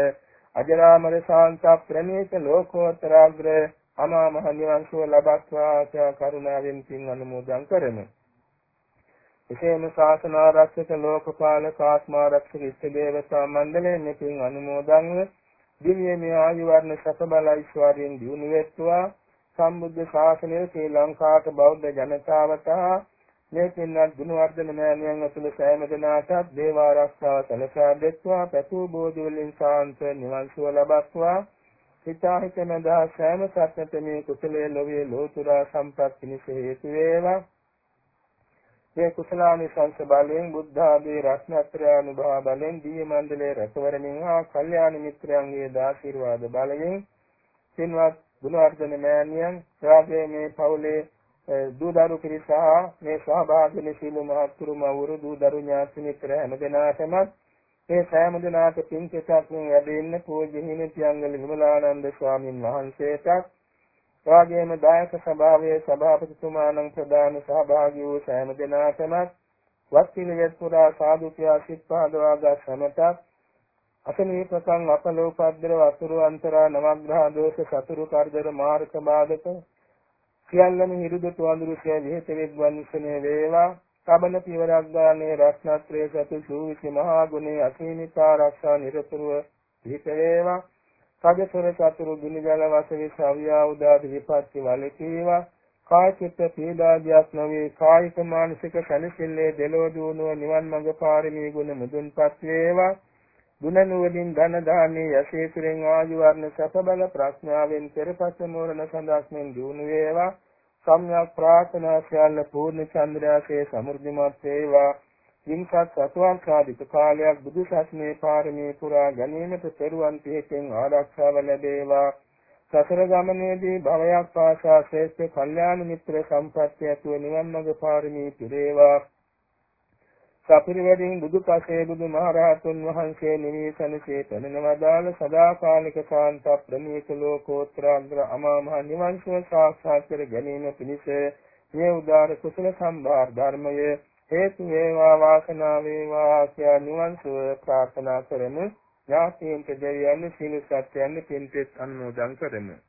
අජරාමර ශාන්ත ප්‍රණීත ලෝකෝත්තරාග්‍ර අමා මහ නිවන් සුව ලබත්වා ආශා කරුණාවෙන් පින් අනුමෝදන් කරමු. එසේම ශාසන ආරක්ෂක ලෝකපාලක ආත්මාරක්ෂක ඉෂ්ට දේවතා මණ්ඩලයෙන් පින් අනුමෝදන්ව දිව්‍යමය ආයු වර්ණ සත බල ඓශ්වර්යයෙන් දිනු වෙත්වා සම්බුද්ධ ශාසනය ශ්‍රී ලංකාවට බෞද්ධ ජනතාවට මේ පින්වත් ගුණවර්ධන මෑණියන් ඇතුළු සෑම දෙනාටත් දේව ආරක්ෂාව සැලසා දෙත්වා පැතු බෝධි වලින් සාන්ත නිවන් සුව ලබත්වා. හිතාහිතනදා සෑම සත්‍යත මේ කුසලයේ ලොවේ ලෝතුරා සම්පත් පිණිස හේතු වේවා. මේ කුසලානිසංස බලයෙන් බුද්ධ ආදී රත්නත්‍රය අනුභව බලයෙන් දී මණ්ඩලයේ රැකවරණින් හා කල්යාණ මිත්‍රයන්ගේ දාශිර්වාද බලයෙන් සින්වත් ගුණවර්ධන මෑණියන් රාජයේ මේ පවුලේ දූ දරු පිරිස මේ සහභාගී වෙන සීල මහත්තුරු මවුරු දූ දරු ඥාති මිත්‍ර හැම දෙනාටම මේ සෑම දිනාට පින්කෙටක් වැඩෙන්න පූජ්‍ය හිමිතියංගල විමලානන්ද ස්වාමින් වහන්සේට එවාගේම දායක සභාවේ සභාපතිතුමාණන් ප්‍රදාන සහභාගී වූ සෑම දිනාටම වත්තිලියත් පුරා සාදු කියා සිත් පහදවාගත් සමට අසනීපකං අපලෝපද්දර වතුරු අන්තරා නවග්‍රහ දෝෂ සතුරු කරදර මාර්ග බාධක සියල්ලම හිරුදට වඳුරුසේ විහෙත වෙද්වන්සනේ වේවා. සබන පියවරක් ගානේ රත්නත්‍රයේ සතු සූවිසි මහා ගුණේ අසීමිත ආරක්ෂා නිරතුරුව පිහිට වේවා. සජසර චතුරු ගිනිජල වශයෙන් සවියා උදාද විපත්ති වලකීවා කාය චිත්ත පීඩාදියක් නොවේ. කායික මානසික සැලසිල්ලේ දෙලෝ දුණුව නිවන් මඟ පාරමී ගුණ මුදුන්පත් වේවා. ගුණ නුවණින් ධන දාන්නේ යසීතුරෙන් ආයු වර්ණ සප බල ප්‍රඥාවෙන් පෙරපස මෝරණ සඳස්මෙන් දුණු වේවා. සම්්‍යක් ප්‍රාර්ථනා සියල්ල පූර්ණ චන්ද්‍රයාසේ සමෘද්ධිමත් වේවා. වින්සත් සතුවංකාදික කාලයක් බුදු සසුනේ පාරමී පුරා ගැනීමට පෙරුවන් පිහිටෙන් ආරක්ෂාව ලැබේවා. සසර ගමනේදී භවයක් පාසා ශ්‍රේෂ්ඨ කල්යාණ මිත්‍ර සම්පත්‍ය ඇතුව නිවන් මඟ පාරමී පිරේවා. සපිරිවැඩින් බුදුපසේ බුදුමහරහතුන් වහන්සේ නිවේසනසේ පැනනවදාල සදාකාලික කාන්ත ප්‍රණීත ලෝකෝත්තරාග්‍ර අමා මහ නිවන් සුව සාක්ෂාත් කර ගැනීම පිණිස මේ උදාර කුසල සම්භාර ධර්මය හේතු වේවා වාසනාව වේවා කියා නිවන් සුව ප්‍රාර්ථනා කරමු. ඥාතීන්ට දෙවියන් සිල් සත්‍යයන් පින්පෙත් අනුමෝදන් කරමු.